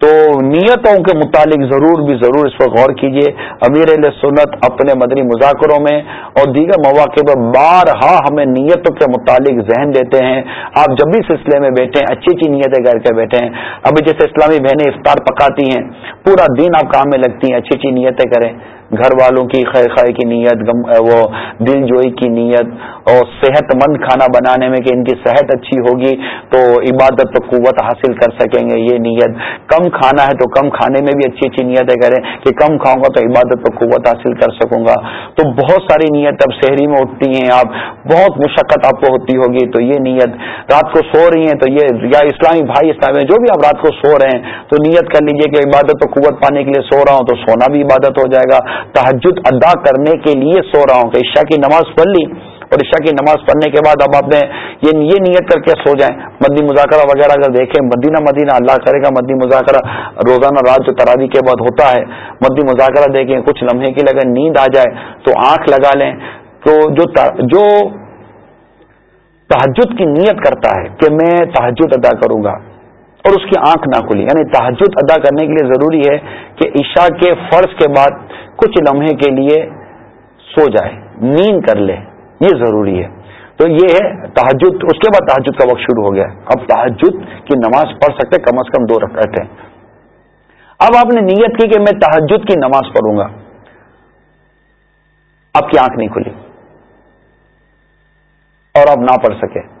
تو نیتوں کے متعلق ضرور بھی ضرور اس پر غور کیجیے امیر علیہ سنت اپنے مدنی مذاکروں میں اور دیگر مواقع پر بارہا ہمیں نیتوں کے متعلق ذہن دیتے ہیں۔ آپ جب بھی سلسلے میں بیٹھے ہیں اچھی اچھی نیتیں کر کے بیٹھے ہیں ابھی جیسے اسلامی بہنیں افطار پکاتی ہیں، پورا دن آپ کام میں لگتی ہیں، اچھی اچھی نیتیں کریں۔ گھر والوں کی خیر خیر کی نیت وہ دل جوئی کی نیت اور صحت مند کھانا بنانے میں کہ ان کی صحت اچھی ہوگی تو عبادت تو قوت حاصل کر سکیں گے، یہ نیت۔ کم کھانا ہے تو کم کھانے میں بھی اچھی اچھی نیتیں کریں کہ کم کھاؤں گا تو عبادت تو قوت حاصل کر سکوں گا۔ تو بہت ساری نیت اب شہری میں اٹھتی ہیں، آپ بہت مشقت آپ کو ہوتی ہوگی تو یہ نیت۔ رات کو سو رہی ہیں تو یہ، یا اسلامی بھائی اسلامی جو بھی آپ رات کو سو رہے ہیں تو نیت کر لیجیے کہ عبادت تو قوت پانے کے لیے سو رہا ہوں تو سونا بھی عبادت ہو جائے گا۔ تحجد ادا کرنے کے لیے سو رہا ہوں کہ عشاء کی نماز پڑھ لی اور عشاء کی نماز پڑھنے کے بعد اب آپ نے یہ نیت کر کے سو جائیں۔ مدنی مذاکرہ وغیرہ اگر دیکھیں، مدینہ مدینہ اللہ کرے گا، مدنی مذاکرہ روزانہ رات جو تراوی کے بعد ہوتا ہے، مدنی مذاکرہ دیکھیں، کچھ لمحے کے لیے اگر نیند آ جائے تو آنکھ لگا لیں۔ تو جو جو تحجد کی نیت کرتا ہے کہ میں تحجد ادا کروں گا اور اس کی آنکھ نہ کھلی۔ یعنی تحجد ادا کرنے کے لیے ضروری ہے کہ عشاء کے فرض کے بعد کچھ لمحے کے لیے سو جائے، نیند کر لے، یہ ضروری ہے۔ تو یہ ہے تحجد اس کے بعد تحجد کا وقت شروع ہو گیا۔ اب تحجد کی نماز پڑھ سکتے کم از کم دو رکعت ہیں اب آپ نے نیت کی کہ میں تحجد کی نماز پڑھوں گا۔ آپ کی آنکھ نہیں کھلی اور آپ نہ پڑھ سکے۔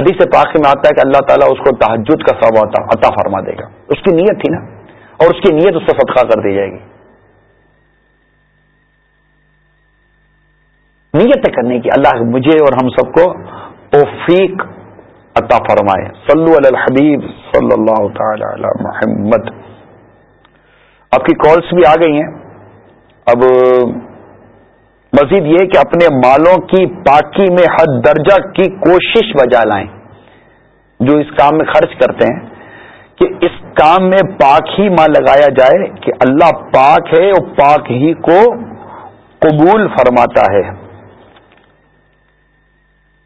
حدیث پاک میں آتا ہے کہ اللہ تعالیٰ اس کو تحجد کا سب عطا فرما دے گا۔ اس کی نیت تھی نا۔ اور اس کی نیت اس کو صدقہ کر دی جائے گی۔ نیت کرنے کی اللہ مجھے اور ہم سب کو توفیق عطا فرمائے۔ صلو علی الحبیب صلی اللہ تعالی علی محمد۔ آپ کی کالس بھی آ گئی ہیں۔ اب مزید یہ کہ اپنے مالوں کی پاکی میں حد درجہ کی کوشش بجا لائیں۔ جو اس کام میں خرچ کرتے ہیں، کہ اس کام میں پاک ہی مال لگایا جائے، کہ اللہ پاک ہے اور پاک ہی کو قبول فرماتا ہے۔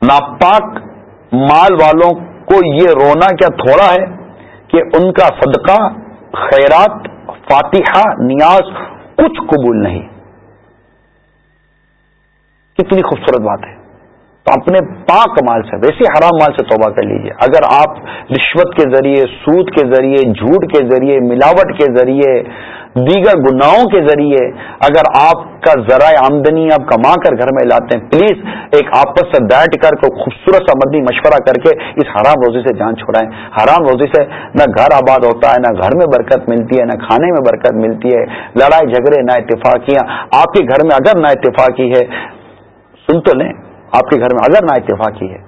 ناپاک مال والوں کو یہ رونا کیا تھوڑا ہے کہ ان کا صدقہ، خیرات، فاتحہ، نیاز کچھ قبول نہیں۔ کتنی خوبصورت بات ہے۔ تو اپنے پاک مال سے، ویسے حرام مال سے توبہ کر لیجیے۔ اگر آپ رشوت کے ذریعے، سود کے ذریعے، جھوٹ کے ذریعے، ملاوٹ کے ذریعے، دیگر گناہوں کے ذریعے اگر آپ کا ذرائع آمدنی آپ کما کر گھر میں لاتے ہیں، پلیز ایک آپس سے بیٹھ کر کو خوبصورت سا مدنی مشورہ کر کے اس حرام روزی سے جان چھوڑائیں حرام روزی سے نہ گھر آباد ہوتا ہے، نہ گھر میں برکت ملتی ہے، نہ کھانے میں برکت ملتی ہے۔ لڑائی جھگڑے، نہ اتفاقیاں۔ آپ کے گھر میں اگر نہ اتفاقی ہے سن تو لیں، آپ کے گھر میں اگر نہ اتفاقی ہے۔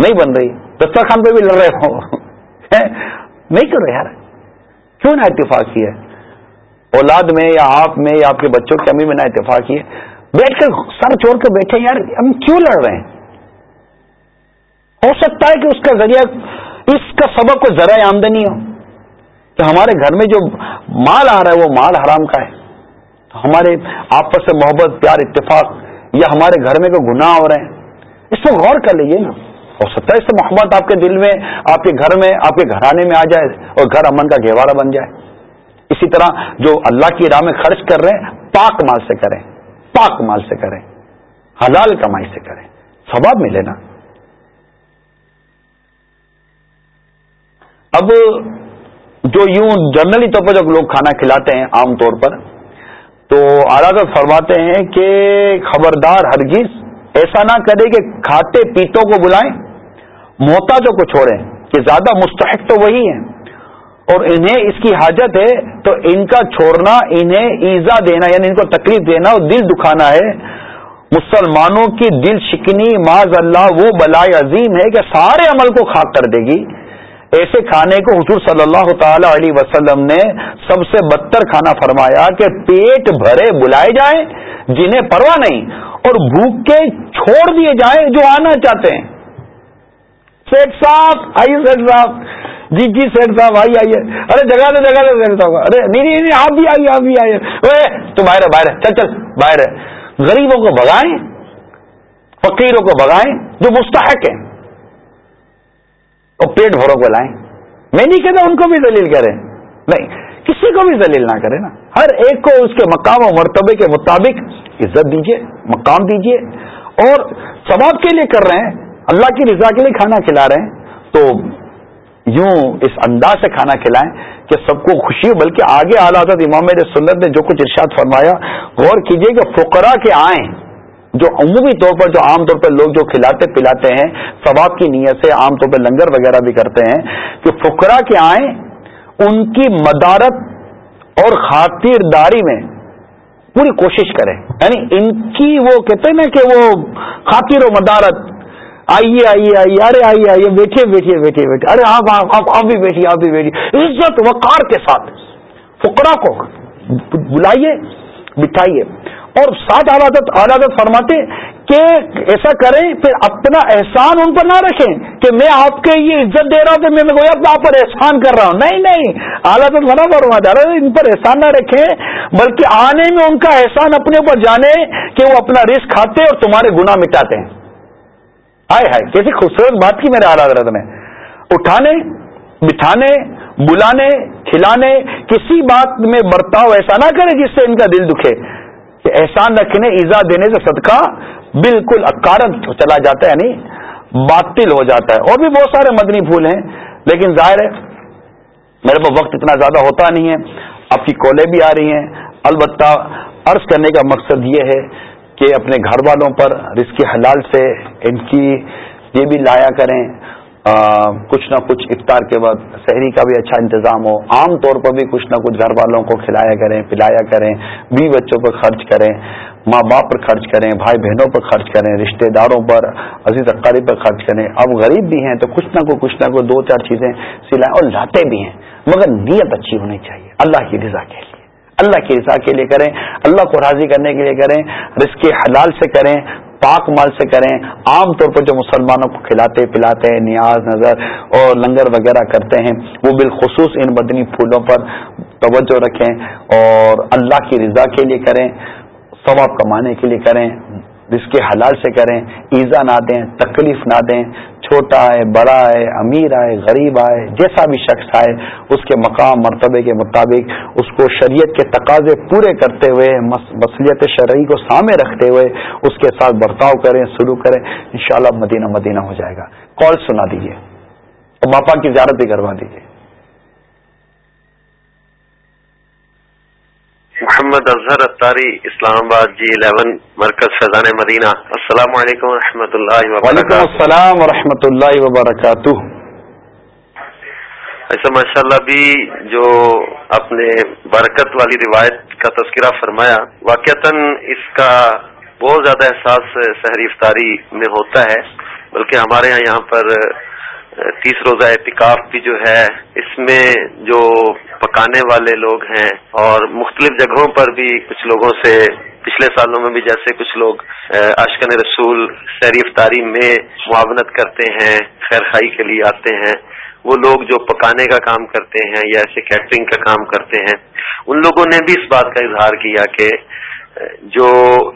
نہیں بن رہی، دسترخوان پہ بھی لڑ رہے ہو *laughs* نہیں کر رہے یار؟ کیوں نہ اتفاقی ہے؟ اولاد میں یا آپ میں یا آپ کے بچوں کی امی میں نہ اتفاقی ہے۔ بیٹھ کر سر چھوڑ کے بیٹھے یار، ہم کیوں لڑ رہے ہیں؟ ہو سکتا ہے کہ اس کا ذریعہ، اس کا سبب کوئی ذرائع آمدنی ہو۔ کہ ہمارے گھر میں جو مال آ رہا ہے، وہ مال حرام کا ہے۔ ہمارے آپس سے محبت، پیار، اتفاق یا ہمارے گھر میں کوئی گناہ ہو رہے ہیں؟ اس پر غور کر لیجیے نا۔ ہو سکتا ہے اس سے محبت آپ کے دل میں، آپ کے گھر میں، آپ کے گھرانے میں آ جائے اور گھر امن کا گہوارہ بن جائے۔ اسی طرح جو اللہ کی راہ میں خرچ کر رہے ہیں، پاک مال سے کریں۔ پاک مال سے کریں۔ حلال کمائی سے کریں۔ سباب ملے نا۔ اب جو یوں جنرلی طور پر جب لوگ کھانا کھلاتے ہیں عام طور پر تو اعلیٰ فرماتے ہیں کہ خبردار ہرگز ایسا نہ کرے کہ کھاتے پیتوں کو بلائیں، محتاجوں کو چھوڑیں، کہ زیادہ مستحق تو وہی ہیں۔ اور انہیں اس کی حاجت ہے تو ان کا چھوڑنا، انہیں ایزا دینا یعنی ان کو تکلیف دینا اور دل دکھانا ہے۔ مسلمانوں کی دل شکنی معذ اللہ، وہ بلائے عظیم ہے کہ سارے عمل کو خاک کر دے گی۔ ایسے کھانے کو حضور صلی اللہ تعالی علیہ وسلم نے سب سے بدتر کھانا فرمایا کہ پیٹ بھرے بلائے جائیں، جنہیں پرواہ نہیں، اور بھوک کے چھوڑ دیے جائیں جو آنا چاہتے ہیں۔ سیٹ صاحب، آئیے سیٹ صاحب۔ جی جی سیٹ صاحب، آئیے آئیے۔ ارے، جگہ سے جگہ سے سیٹ صاحب۔ ارے، نہیں نہیں آپ بھی آئیے، آپ بھی آئیے۔ تو باہر ہے، باہر چل چل، باہر ہے۔ غریبوں کو بگائیں فقیروں کو بگائیں جو مستحق ہیں۔ اور پیٹ بھروں کو لائیں۔ میں نہیں کہتا ان کو بھی دلیل کریں۔ نہیں، کسی کو بھی دلیل نہ کرے نا۔ ہر ایک کو اس کے مقام و مرتبے کے مطابق عزت دیجیے مقام دیجیے اور ثواب کے لیے کر رہے ہیں، اللہ کی رضا کے لیے کھانا کھلا رہے ہیں۔ تو یوں اس انداز سے کھانا کھلائیں کہ سب کو خوشی ہو، بلکہ آگے اعلیٰ امام سنت نے جو کچھ ارشاد فرمایا، غور کیجیے کہ فقرا کے آئیں۔ جو عمومی طور پر جو عام طور پر لوگ جو کھلاتے پلاتے ہیں، ثواب کی نیت سے عام طور پہ لنگر وغیرہ بھی کرتے ہیں کہ فکرا کے آئیں، ان کی مدارت اور خاطرداری میں پوری کوشش کریں۔ یعنی ان کی وہ کہتے ہیں نا کہ وہ خاطر و مدارت۔ آئیے آئیے آئیے، ارے، آئیے آئیے، بیٹھیے بیٹھیے بیٹھیے بیٹھے ارے، آپ آپ آپ بھی بیٹھیے، آپ بھی بیٹھیے۔ عزت وقار کے ساتھ فکرا کو بلائیے، بٹھائیے۔ اور ساتھ عادت عادت فرماتے کہ ایسا کریں، پھر اپنا احسان ان پر نہ رکھیں کہ میں آپ کے یہ عزت دے رہا ہوں کہ میں آپ پر احسان کر رہا ہوں۔ نہیں نہیں۔ عادت منع فرما جا رہا ان پر احسان نہ رکھیں، بلکہ آنے میں ان کا احسان اپنے اوپر جانے کہ وہ اپنا رزق کھاتے اور تمہارے گنا مٹاتے ہیں۔ ہائے ہائے، کیسی خوبصورت بات کی میرے اعلیٰ حضرت نے۔ اٹھانے، بٹھانے، بلانے، کھلانے، کسی بات میں برتاؤ ایسا نہ کرے جس سے ان کا دل دکھے۔ کہ احسان رکھنے، ایزا دینے سے صدقہ بالکل اکارن چلا جاتا ہے یعنی باطل ہو جاتا ہے۔ اور بھی بہت سارے مدنی پھول ہیں، لیکن ظاہر ہے، میرے پاس وقت اتنا زیادہ ہوتا نہیں ہے آپ کی کولے بھی آ رہی ہیں۔ البتہ عرض کرنے کا مقصد یہ ہے کہ اپنے گھر والوں پر رزق حلال سے ان کی یہ بھی لایا کریں۔ کچھ نہ کچھ افطار کے وقت شہری کا بھی اچھا انتظام ہو۔ عام طور پر بھی کچھ نہ کچھ گھر والوں کو کھلایا کریں، پلایا کریں بی بچوں پر خرچ کریں، ماں باپ پر خرچ کریں، بھائی بہنوں پر خرچ کریں، رشتہ داروں پر، عزیز اقاری پر خرچ کریں۔ اب غریب بھی ہیں تو کچھ نہ کوئی کچھ نہ کوئی دو چار چیزیں سلائیں اور لاتے بھی ہیں۔ مگر نیت اچھی ہونی چاہیے۔ اللہ کی رضا کے لیے۔ اللہ کی رضا کے لیے کریں، اللہ کو راضی کرنے کے لیے کریں، رزق حلال سے کریں۔ پاک مال سے کریں، عام طور پر جو مسلمانوں کو کھلاتے، پلاتے ہیں، نیاز، نظر اور لنگر وغیرہ کرتے ہیں، وہ بالخصوص ان بدنی پھولوں پر توجہ رکھیں اور اللہ کی رضا کے لیے کریں، ثواب کمانے کے لیے کریں۔ جس کے حلال سے کریں، ایزا نہ دیں، تکلیف نہ دیں، چھوٹا آئے بڑا آئے امیر آئے، غریب آئے، جیسا بھی شخص آئے، اس کے مقام، مرتبے کے مطابق، اس کو شریعت کے تقاضے پورے کرتے ہوئے مصلیت شرعی کو سامنے رکھتے ہوئے، اس کے ساتھ برتاؤ کریں شروع کریں، انشاءاللہ مدینہ مدینہ ہو جائے گا۔ کال سنا دیجیے اور باپا کی زیارت بھی کروا دیجیے محمد اظہر اتاری اسلام آباد جی الیون مرکز فیضان مدینہ۔ السلام علیکم و رحمۃ اللہ وعلیکم السلام و رحمۃ اللہ وبرکاتہ۔ ایسا ماشاء اللہ بھی جو اپنے برکت والی روایت کا تذکرہ فرمایا واقعتا اس کا بہت زیادہ احساس سحری افطاری میں ہوتا ہے بلکہ ہمارے یہاں یہاں پر تیس روزہ اعتکاف بھی جو ہے، اس میں جو پکانے والے لوگ ہیں اور مختلف جگہوں پر بھی کچھ لوگوں سے، پچھلے سالوں میں بھی جیسے کچھ لوگ اشکن رسول سیری افطاری میں معاونت کرتے ہیں، خیر خائی کے لیے آتے ہیں۔ وہ لوگ جو پکانے کا کام کرتے ہیں یا ایسے کیٹرنگ کا کام کرتے ہیں، ان لوگوں نے بھی اس بات کا اظہار کیا کہ جو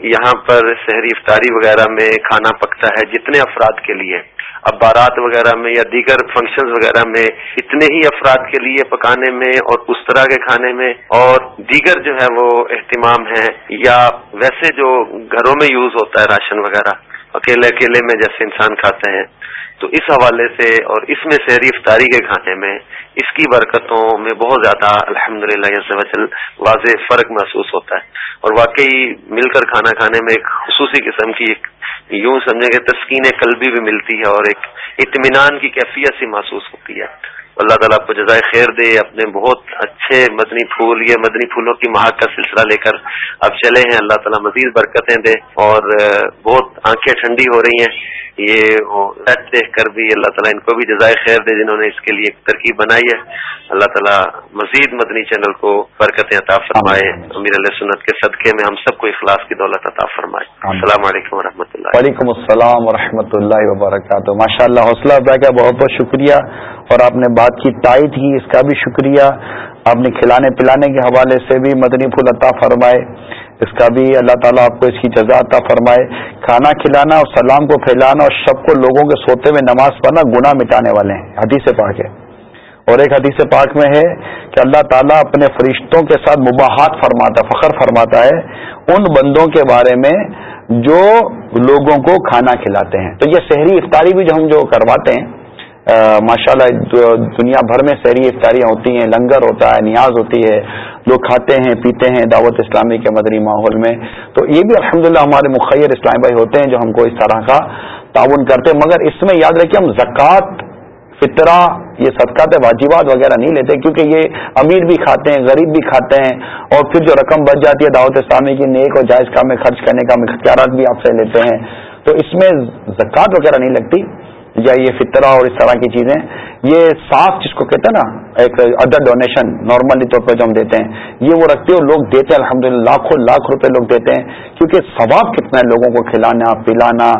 یہاں پر شہری افطاری وغیرہ میں کھانا پکتا ہے جتنے افراد کے لیے اب بارات وغیرہ میں یا دیگر فنکشن وغیرہ میں اتنے ہی افراد کے لیے پکانے میں اور اس طرح کے کھانے میں اور دیگر جو ہے وہ اہتمام ہے یا ویسے جو گھروں میں یوز ہوتا ہے راشن وغیرہ، اکیلے اکیلے میں جیسے انسان کھاتے ہیں۔ تو اس حوالے سے اور اس میں شہری افطاری کے کھانے میں اس کی برکتوں میں بہت زیادہ الحمد للہ واضح فرق محسوس ہوتا ہے اور واقعی مل کر کھانا کھانے میں ایک خصوصی قسم کی ایک یوں سمجھیں کہ تسکین قلبی بھی ملتی ہے اور ایک اطمینان کی کیفیت سی محسوس ہوتی ہے۔ اللہ تعالیٰ آپ کو جزائے خیر دے، اپنے بہت اچھے مدنی پھول، یہ مدنی پھولوں کی مہک کا سلسلہ لے کر اب چلے ہیں۔ اللہ تعالیٰ مزید برکتیں دے اور بہت آنکھیں ٹھنڈی ہو رہی ہیں۔ یہ دیکھ کر بھی اللہ تعالیٰ ان کو بھی جزائے خیر دے جنہوں نے اس کے لیے ایک ترکیب بنائی ہے۔ اللہ تعالیٰ مزید مدنی چینل کو برکت عطا فرمائے۔ امیر علیہ سنت کے صدقے میں ہم سب کو اخلاص کی دولت عطا فرمائے۔ السلام علیکم و رحمۃ اللہ۔ وعلیکم السلام و رحمۃ اللہ وبرکاتہ۔ ماشاء اللہ حوصلہ کا بہت بہت شکریہ۔ اور آپ نے بات کی تائید کی اس کا بھی شکریہ۔ آپ نے کھلانے پلانے کے حوالے سے بھی مدنی پھول عطا فرمائے۔ اس کا بھی اللہ تعالیٰ آپ کو اس کی جزا عطا فرمائے، کھانا کھلانا اور سلام کو پھیلانا اور سب کو لوگوں کے سوتے میں نماز پڑھنا گناہ مٹانے والے ہیں۔ حدیث پاک ہے۔ اور ایک حدیث پاک میں ہے کہ اللہ تعالیٰ اپنے فرشتوں کے ساتھ مباحت فرماتا، فخر فرماتا ہے ان بندوں کے بارے میں جو لوگوں کو کھانا کھلاتے ہیں۔ تو یہ شہری افطاری بھی جو ہم جو کرواتے ہیں ماشاء اللہ دنیا بھر میں سحری افطاریاں ہوتی ہیں، لنگر ہوتا ہے، نیاز ہوتی ہے، لوگ کھاتے ہیں، پیتے ہیں دعوت اسلامی کے مدری ماحول میں۔ تو یہ بھی الحمدللہ ہمارے مخیر اسلام بھائی ہوتے ہیں جو ہم کو اس طرح کا تعاون کرتے ہیں۔ مگر اس میں یاد رکھیں ہم زکوٰۃ، فطرہ، یہ صدقات واجبات وغیرہ نہیں لیتے، کیونکہ یہ امیر بھی کھاتے ہیں، غریب بھی کھاتے ہیں، اور پھر جو رقم بچ جاتی ہے دعوت اسلامی کی، نیک اور جائز کام میں خرچ کرنے کا اختیارات بھی آپ سے لیتے ہیں۔ تو اس میں زکوٰۃ وغیرہ نہیں لگتی۔ یا یہ فطرہ اور اس طرح کی چیزیں، یہ صاف جس کو کہتے ہیں نا، ایک ادر ڈونیشن نارملی طور پر جو ہم دیتے ہیں، یہ وہ رکھتے ہیں لوگ دیتے ہیں الحمد لاکھوں لاکھ روپے لوگ دیتے ہیں، کیونکہ ثواب کتنا ہے لوگوں کو کھلانا، پلانا،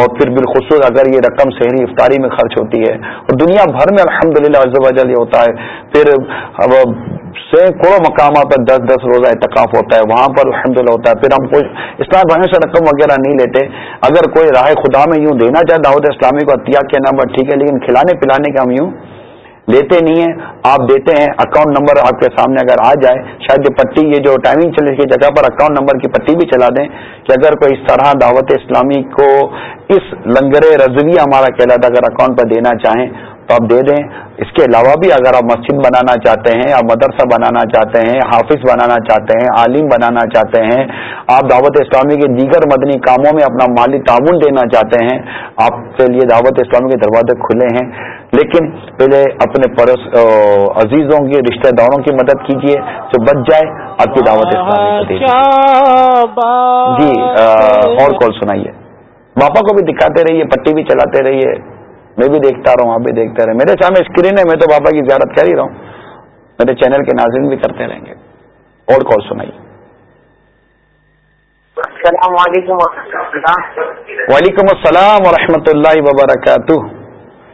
اور پھر بالخصوص اگر یہ رقم شہری افطاری میں خرچ ہوتی ہے، اور دنیا بھر میں الحمد للہ یہ ہوتا ہے، پھر سینکڑوں مقامات پر دس دس روزہ اعتکاف ہوتا ہے، وہاں پر الحمد ہوتا ہے۔ پھر ہم کوئی اسلام بھائیوں سے رقم وغیرہ نہیں لیتے۔ اگر کوئی راہ خدا میں یوں دینا چاہے، دعوت اسلامی کو عطیہ کے نمبر ٹھیک ہے، لیکن کھلانے پلانے کا ہم یوں لیتے نہیں ہیں۔ آپ دیتے ہیں اکاؤنٹ نمبر آپ کے سامنے اگر آ جائے، شاید یہ پٹی، یہ جو ٹائمنگ چلے کی جگہ پر اکاؤنٹ نمبر کی پٹی بھی چلا دیں کہ اگر کوئی اس طرح دعوت اسلامی کو اس لنگر رضوی ہمارا کہلاتا اگر اکاؤنٹ پر دینا چاہیں تو آپ دے دیں۔ اس کے علاوہ بھی اگر آپ مسجد بنانا چاہتے ہیں، آپ مدرسہ بنانا چاہتے ہیں، حافظ بنانا چاہتے ہیں، عالم بنانا چاہتے ہیں، آپ دعوت اسلامی کے دیگر مدنی کاموں میں اپنا مالی تعاون دینا چاہتے ہیں، آپ کے لیے دعوت اسلامی کے دروازے کھلے ہیں۔ لیکن پہلے اپنے پرس عزیزوں کی، رشتہ داروں کی مدد کیجیے جو بچ جائے، آپ کی دعوت اسلامی جی اور کال سنائیے۔ باپا کو بھی دکھاتے رہیے، پٹی بھی چلاتے رہیے۔ میں بھی دیکھتا رہا ہوں آپ بھی دیکھتے رہے میرے سامنے اسکرین ہے میں تو بابا کی زیارت کر ہی رہا ہوں۔ میرے چینل کے ناظرین بھی کرتے رہیں گے۔ اور کال سنائیے السلام علیکم وعلیکم السلام ورحمۃ اللہ وبرکاتہ۔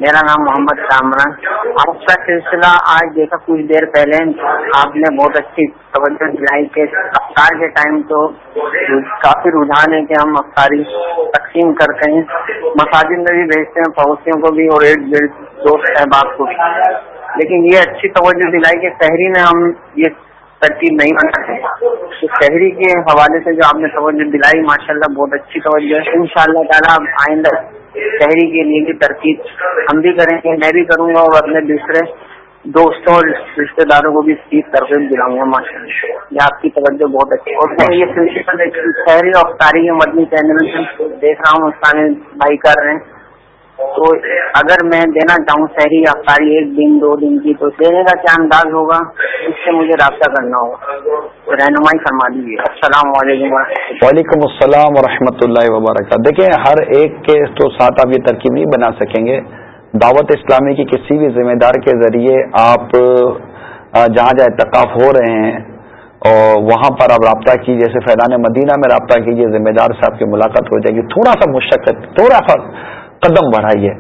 میرا نام محمد کامران۔ آپ کا سلسلہ آج دیکھا، کچھ دیر پہلے آپ نے بہت اچھی توجہ دلائی کہ افطار کے ٹائم تو کافی رجحان ہے کہ ہم افطاری تقسیم کرتے ہیں مساجد میں بھی بھیجتے ہیں، پڑوسیوں کو بھی اور ایک ڈیڑھ دوست احباب کو بھی۔ لیکن یہ اچھی توجہ دلائی کہ شہری میں ہم یہ ترکیب نہیں بناتے تو شہری کے حوالے سے جو آپ نے توجہ دلائی ماشاء اللہ بہت اچھی توجہ ہے۔ ان شاء اللہ تعالیٰ آئندہ شہری کے لیے بھی ترکیب ہم بھی کریں گے، میں بھی کروں گا اور اپنے دوسرے دوستوں اور رشتے داروں کو بھی اس کی ترغیب دلاؤں گا ماشاء اللہ یہ آپ کی توجہ بہت اچھی اور میں یہ سلسلہ شہری اور تاریخ مدنی چینل دیکھ رہا ہوں بھائی کر رہے ہیں۔ تو اگر میں دینا چاہوں شہری افطاری ایک دن، دو دن کی، تو دینے کا کیا انداز ہوگا؟ اس سے مجھے رابطہ کرنا ہوگا۔ رہنمائی فرما دیجیے السلام علیکم وعلیکم السلام و اللہ وبرکاتہ۔ دیکھیں، ہر ایک کے تو ساتھ آپ یہ ترکیب نہیں بنا سکیں گے۔ دعوت اسلامی کی کسی بھی ذمہ دار کے ذریعے آپ جہاں جہاں اتقاف ہو رہے ہیں اور وہاں پر آپ رابطہ کیجیے جیسے فیضان مدینہ میں رابطہ کیجیے ذمہ دار سے آپ کی ملاقات ہو جائے گی۔ تھوڑا سا مشقت، تھوڑا سا قدم بڑھائیے۔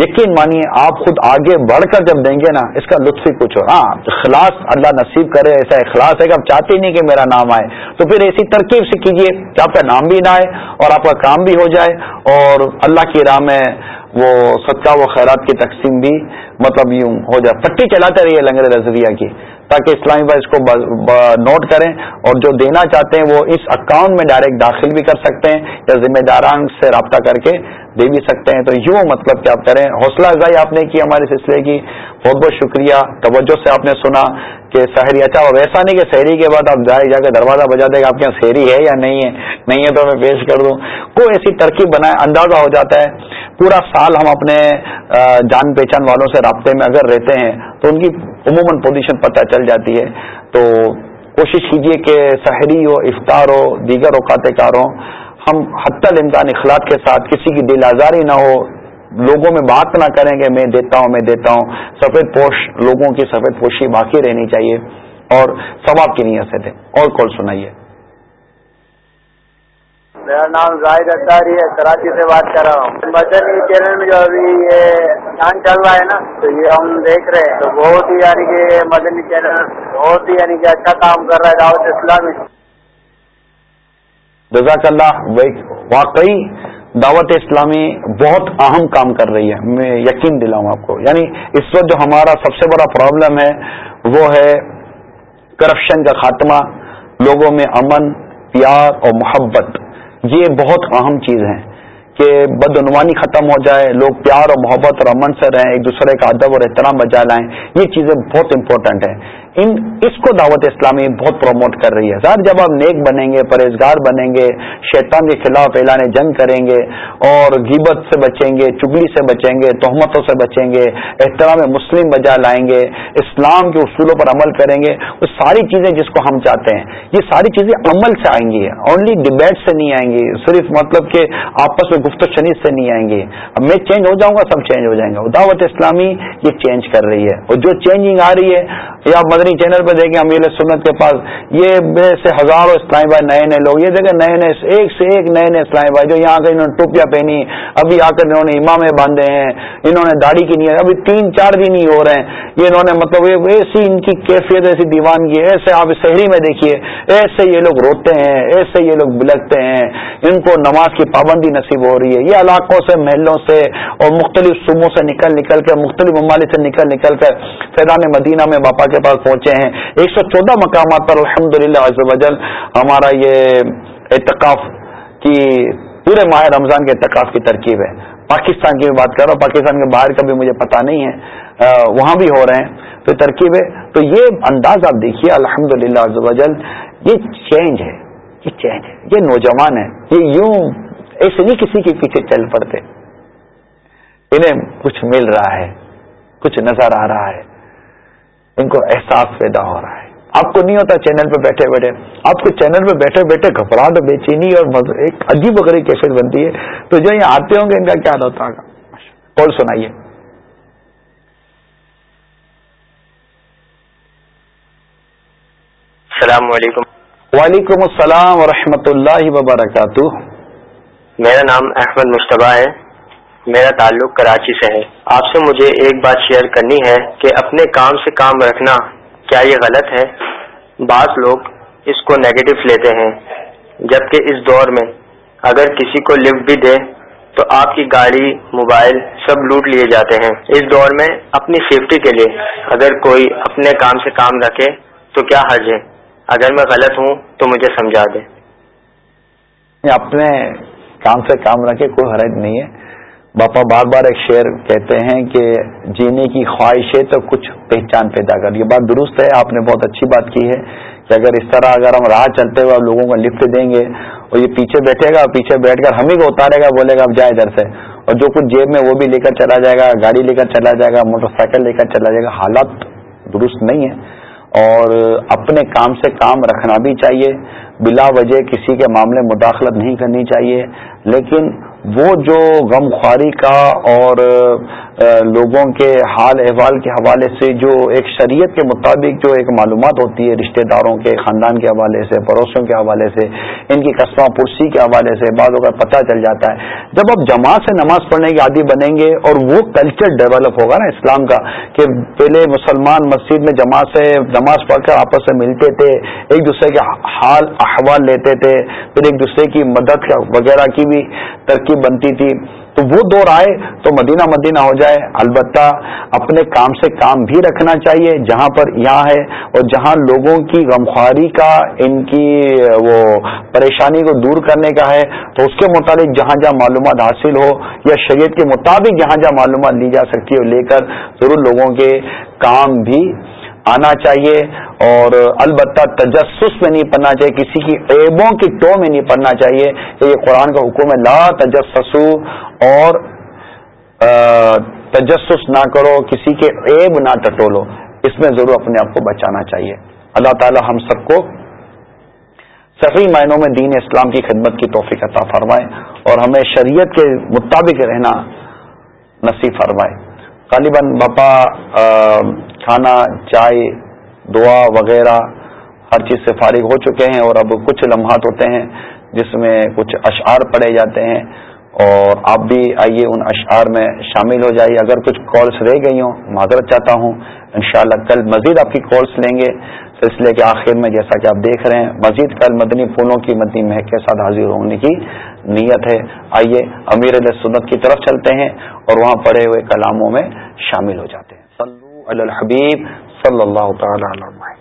یقین مانیے، آپ خود آگے بڑھ کر جب دیں گے نا، اس کا لطف ہی کچھ ہو ہاں اخلاص اللہ نصیب کرے، ایسا اخلاص ہے کہ آپ چاہتے نہیں کہ میرا نام آئے۔ تو پھر ایسی ترکیب سے کیجیے کہ آپ کا نام بھی نہ آئے اور آپ کا کام بھی ہو جائے اور اللہ کی راہ میں وہ صدقہ و خیرات کی تقسیم بھی مطلب یوں ہو جائے۔ پٹی چلاتے رہیے لنگر رضویہ کی تاکہ اسلامی بھائی اس کو نوٹ کریں اور جو دینا چاہتے ہیں وہ اس اکاؤنٹ میں ڈائریکٹ داخل بھی کر سکتے ہیں یا ذمہ داران سے رابطہ کر کے دے بھی سکتے ہیں۔ تو یوں مطلب کہ آپ کریں۔ حوصلہ افزائی آپ نے کی ہمارے سلسلے کی۔ بہت بہت شکریہ۔ توجہ سے آپ نے سنا۔ کہ شہری اچھا اور ایسا نہیں کہ شہری کے بعد آپ جائے جا کے دروازہ بجا دے گا آپ کے یہاں شہری ہے یا نہیں ہے نہیں ہے تو میں پیش کر دوں۔ کوئی ایسی ترکیب بنائے، اندازہ ہو جاتا ہے۔ پورا سال ہم اپنے جان پہچان والوں سے رابطے میں اگر رہتے ہیں تو ان کی عموماً پوزیشن پتہ چل جاتی ہے۔ تو کوشش کیجیے کہ شہری ہو، افطار ہو، دیگر اوقات کار ہوں ہم حتی الامکان اخلاق کے ساتھ کسی کی دل آزاری نہ ہو لوگوں میں بات نہ کریں گے میں دیتا ہوں میں دیتا ہوں۔ سفید پوش لوگوں کی سفید پوشی باقی رہنی چاہیے۔ اور ثواب کی نیت سے دیں۔ اور کال سنائیے۔ میرا نام زاہد اختاری ہے کراچی سے بات کر رہا ہوں۔ مدنی چینل میں جو ابھی یہ دھیان چل رہا ہے نا تو یہ ہم دیکھ رہے ہیں۔ تو بہت ہی یعنی کہ مدنی چینل بہت ہی یعنی کہ اچھا کام کر رہا ہے دعوت اسلامی۔ جزاک اللہ واقعی دعوت اسلامی بہت اہم کام کر رہی ہے، میں یقین دلاؤں آپ کو۔ یعنی اس وقت جو ہمارا سب سے بڑا پرابلم ہے، وہ ہے کرپشن کا خاتمہ، لوگوں میں امن، پیار اور محبت۔ یہ بہت اہم چیز ہیں کہ بدعنوانی ختم ہو جائے، لوگ پیار اور محبت اور امن سے رہیں، ایک دوسرے کا ادب اور احترام بجا لائیں۔ یہ چیزیں بہت امپورٹنٹ ہیں ان اس کو دعوت اسلامی بہت پروموٹ کر رہی ہے۔ سر جب آپ نیک بنیں گے، پرہیزگار بنیں گے، شیطان کے خلاف اعلان جنگ کریں گے اور غیبت سے بچیں گے، چگلی سے بچیں گے، تہمتوں سے بچیں گے، احترام مسلم بجا لائیں گے، اسلام کے اصولوں پر عمل کریں گے، وہ ساری چیزیں جس کو ہم چاہتے ہیں، یہ ساری چیزیں عمل سے آئیں گی۔ اونلی ڈبیٹ سے نہیں آئیں گی، صرف مطلب کہ آپس میں گفت و شنید سے نہیں آئیں گے اب میں چینج ہو جاؤں گا، سب چینج ہو جائیں گے۔ دعوت اسلامی یہ چینج کر رہی ہے۔ اور جو چینجنگ آ رہی ہے، یا مدر چینل پہ دیکھیں امیر سنت کے پاس، یہ سے ہزاروں اسلامی بھائی نئے نئے لوگ، یہ دیکھیں نئے نئے، ایک سے ایک نئے نئے اسلامی بھائی جو یہاں انہوں نے ٹوپیاں پہنی، ابھی آ کر انہوں نے امامے باندھے ہیں، انہوں نے داڑھی کی نہیں ابھی تین چار دن ہی ہو رہے ہیں۔ یہ انہوں نے مطلب ایسی ان کی کیفیت، ایسی دیوانگی ایسے آپ شہری میں دیکھیے، ایسے یہ لوگ روتے ہیں، ایسے یہ لوگ بلکتے ہیں، ان کو نماز کی پابندی نصیب ہو رہی ہے۔ یہ علاقوں سے، محلوں سے اور مختلف صوبوں سے نکل نکل کر مختلف ممالک سے نکل نکل کر فیضان مدینہ میں باپا کے پاس پہنچ پہنچے ہیں۔ ایک سو چودہ مقامات پر الحمد للہ ہمارا یہ اعتکاف کی پورے ماہ رمضان کے اعتکاف کی ترکیب ہے۔ پاکستان کی بھی بات کر رہا ہوں، پاکستان کے باہر کا بھی مجھے پتا نہیں ہے۔ وہاں بھی ہو رہے ہیں۔ تو ترکیب ہے۔ تو یہ انداز آپ دیکھیے الحمد للہ یہ چینج ہے۔ یہ چینج ہے۔ یہ نوجوان ہے یہ یوں ایسے نہیں کسی کے پیچھے چل پڑتے۔ انہیں کچھ مل رہا ہے، کچھ نظر آ رہا ہے۔ ان کو احساس پیدا ہو رہا ہے۔ آپ کو نہیں ہوتا چینل پہ بیٹھے بیٹھے۔ آپ کو چینل پہ بیٹھے بیٹھے گھبراہٹ بے چینی اور ایک عجیب وغیرہ کیفیت بنتی ہے۔ تو جو یہ آتے ہوں گے ان کا کیا ہوتا ہوگا؟ اور سنائیے۔ السلام علیکم۔ وعلیکم السلام ورحمۃ اللہ وبرکاتہ۔ میرا نام احمد مشتبہ ہے۔ میرا تعلق کراچی سے ہے۔ آپ سے مجھے ایک بات شیئر کرنی ہے کہ اپنے کام سے کام رکھنا کیا یہ غلط ہے؟ بعض لوگ اس کو نیگیٹو لیتے ہیں۔ جبکہ اس دور میں اگر کسی کو لفٹ بھی دے تو آپ کی گاڑی، موبائل سب لوٹ لیے جاتے ہیں۔ اس دور میں اپنی سیفٹی کے لیے اگر کوئی اپنے کام سے کام رکھے تو کیا حرج ہے؟ اگر میں غلط ہوں تو مجھے سمجھا دے۔ اپنے کام سے کام رکھے کوئی حرج نہیں ہے۔ باپا بار بار ایک شعر کہتے ہیں کہ جینے کی خواہش ہے تو کچھ پہچان پیدا کر۔ یہ بات درست ہے، آپ نے بہت اچھی بات کی ہے کہ اگر اس طرح اگر ہم راہ چلتے ہوئے لوگوں کو لفٹ دیں گے اور یہ پیچھے بیٹھے گا پیچھے بیٹھ کر ہم ہی کو اتارے گا، بولے گا اب جائے ادھر سے۔ اور جو کچھ جیب میں وہ بھی لے کر چلا جائے گا، گاڑی لے کر چلا جائے گا، موٹر سائیکل لے کر چلا جائے گا، حالات درست نہیں ہے اور اپنے کام سے کام رکھنا بھی چاہیے، بلا وجہ کسی کے معاملے مداخلت نہیں کرنی چاہیے۔ لیکن وہ جو غم خواری کا اور لوگوں کے حال احوال کے حوالے سے جو ایک شریعت کے مطابق جو ایک معلومات ہوتی ہے، رشتہ داروں کے، خاندان کے حوالے سے، پڑوسیوں کے حوالے سے، ان کی قسمہ پرسی کے حوالے سے بعضوں کا پتہ چل جاتا ہے۔ جب اب جماعت سے نماز پڑھنے کے عادی بنیں گے اور وہ کلچر ڈیولپ ہوگا نا اسلام کا، کہ پہلے مسلمان مسجد میں جماعت سے نماز پڑھ کر آپس میں ملتے تھے، ایک دوسرے کے حال، احوال لیتے تھے، پھر ایک دوسرے کی مدد وغیرہ کی بھی ترکیب بنتی تھی۔ تو وہ دور آئے تو مدینہ مدینہ ہو جائے۔ البتہ اپنے کام سے کام بھی رکھنا چاہیے جہاں پر یہاں ہے اور جہاں لوگوں کی غمخواری کا ان کی وہ پریشانی کو دور کرنے کا ہے، تو اس کے متعلق جہاں جہاں معلومات حاصل ہو یا شریعت کے مطابق جہاں جہاں معلومات لی جا سکتی ہے لے کر ضرور لوگوں کے کام بھی آنا چاہیے اور البتہ تجسس میں نہیں پڑھنا چاہیے، کسی کی عیبوں کی ٹو میں نہیں پڑھنا چاہیے کہ یہ قرآن کا حکم ہے، لا تجسسو اور تجسس نہ کرو، کسی کے عیب نہ ٹٹولو۔ اس میں ضرور اپنے آپ کو بچانا چاہیے۔ اللہ تعالی ہم سب کو صحیح معنوں میں دین اسلام کی خدمت کی توفیق عطا فرمائے اور ہمیں شریعت کے مطابق رہنا نصیب فرمائے۔ غالباً باپا کھانا، چائے، دعا وغیرہ ہر چیز سے فارغ ہو چکے ہیں اور اب کچھ لمحات ہوتے ہیں جس میں کچھ اشعار پڑے جاتے ہیں اور آپ بھی آئیے ان اشعار میں شامل ہو جائیے۔ اگر کچھ کالس رہ گئی ہوں معذرت چاہتا ہوں۔ انشاءاللہ کل مزید آپ کی کالس لیں گے۔ سلسلے کے آخر میں جیسا کہ آپ دیکھ رہے ہیں، مزید کل مدنی پھولوں کی مدنی مہک کے ساتھ حاضر ہونے کی نیت ہے۔ آئیے امیر علیہ سنت کی طرف چلتے ہیں اور وہاں پڑے ہوئے کلاموں میں شامل ہو جاتے ہیں۔ الحبیب صلی اللہ تعالی علیہ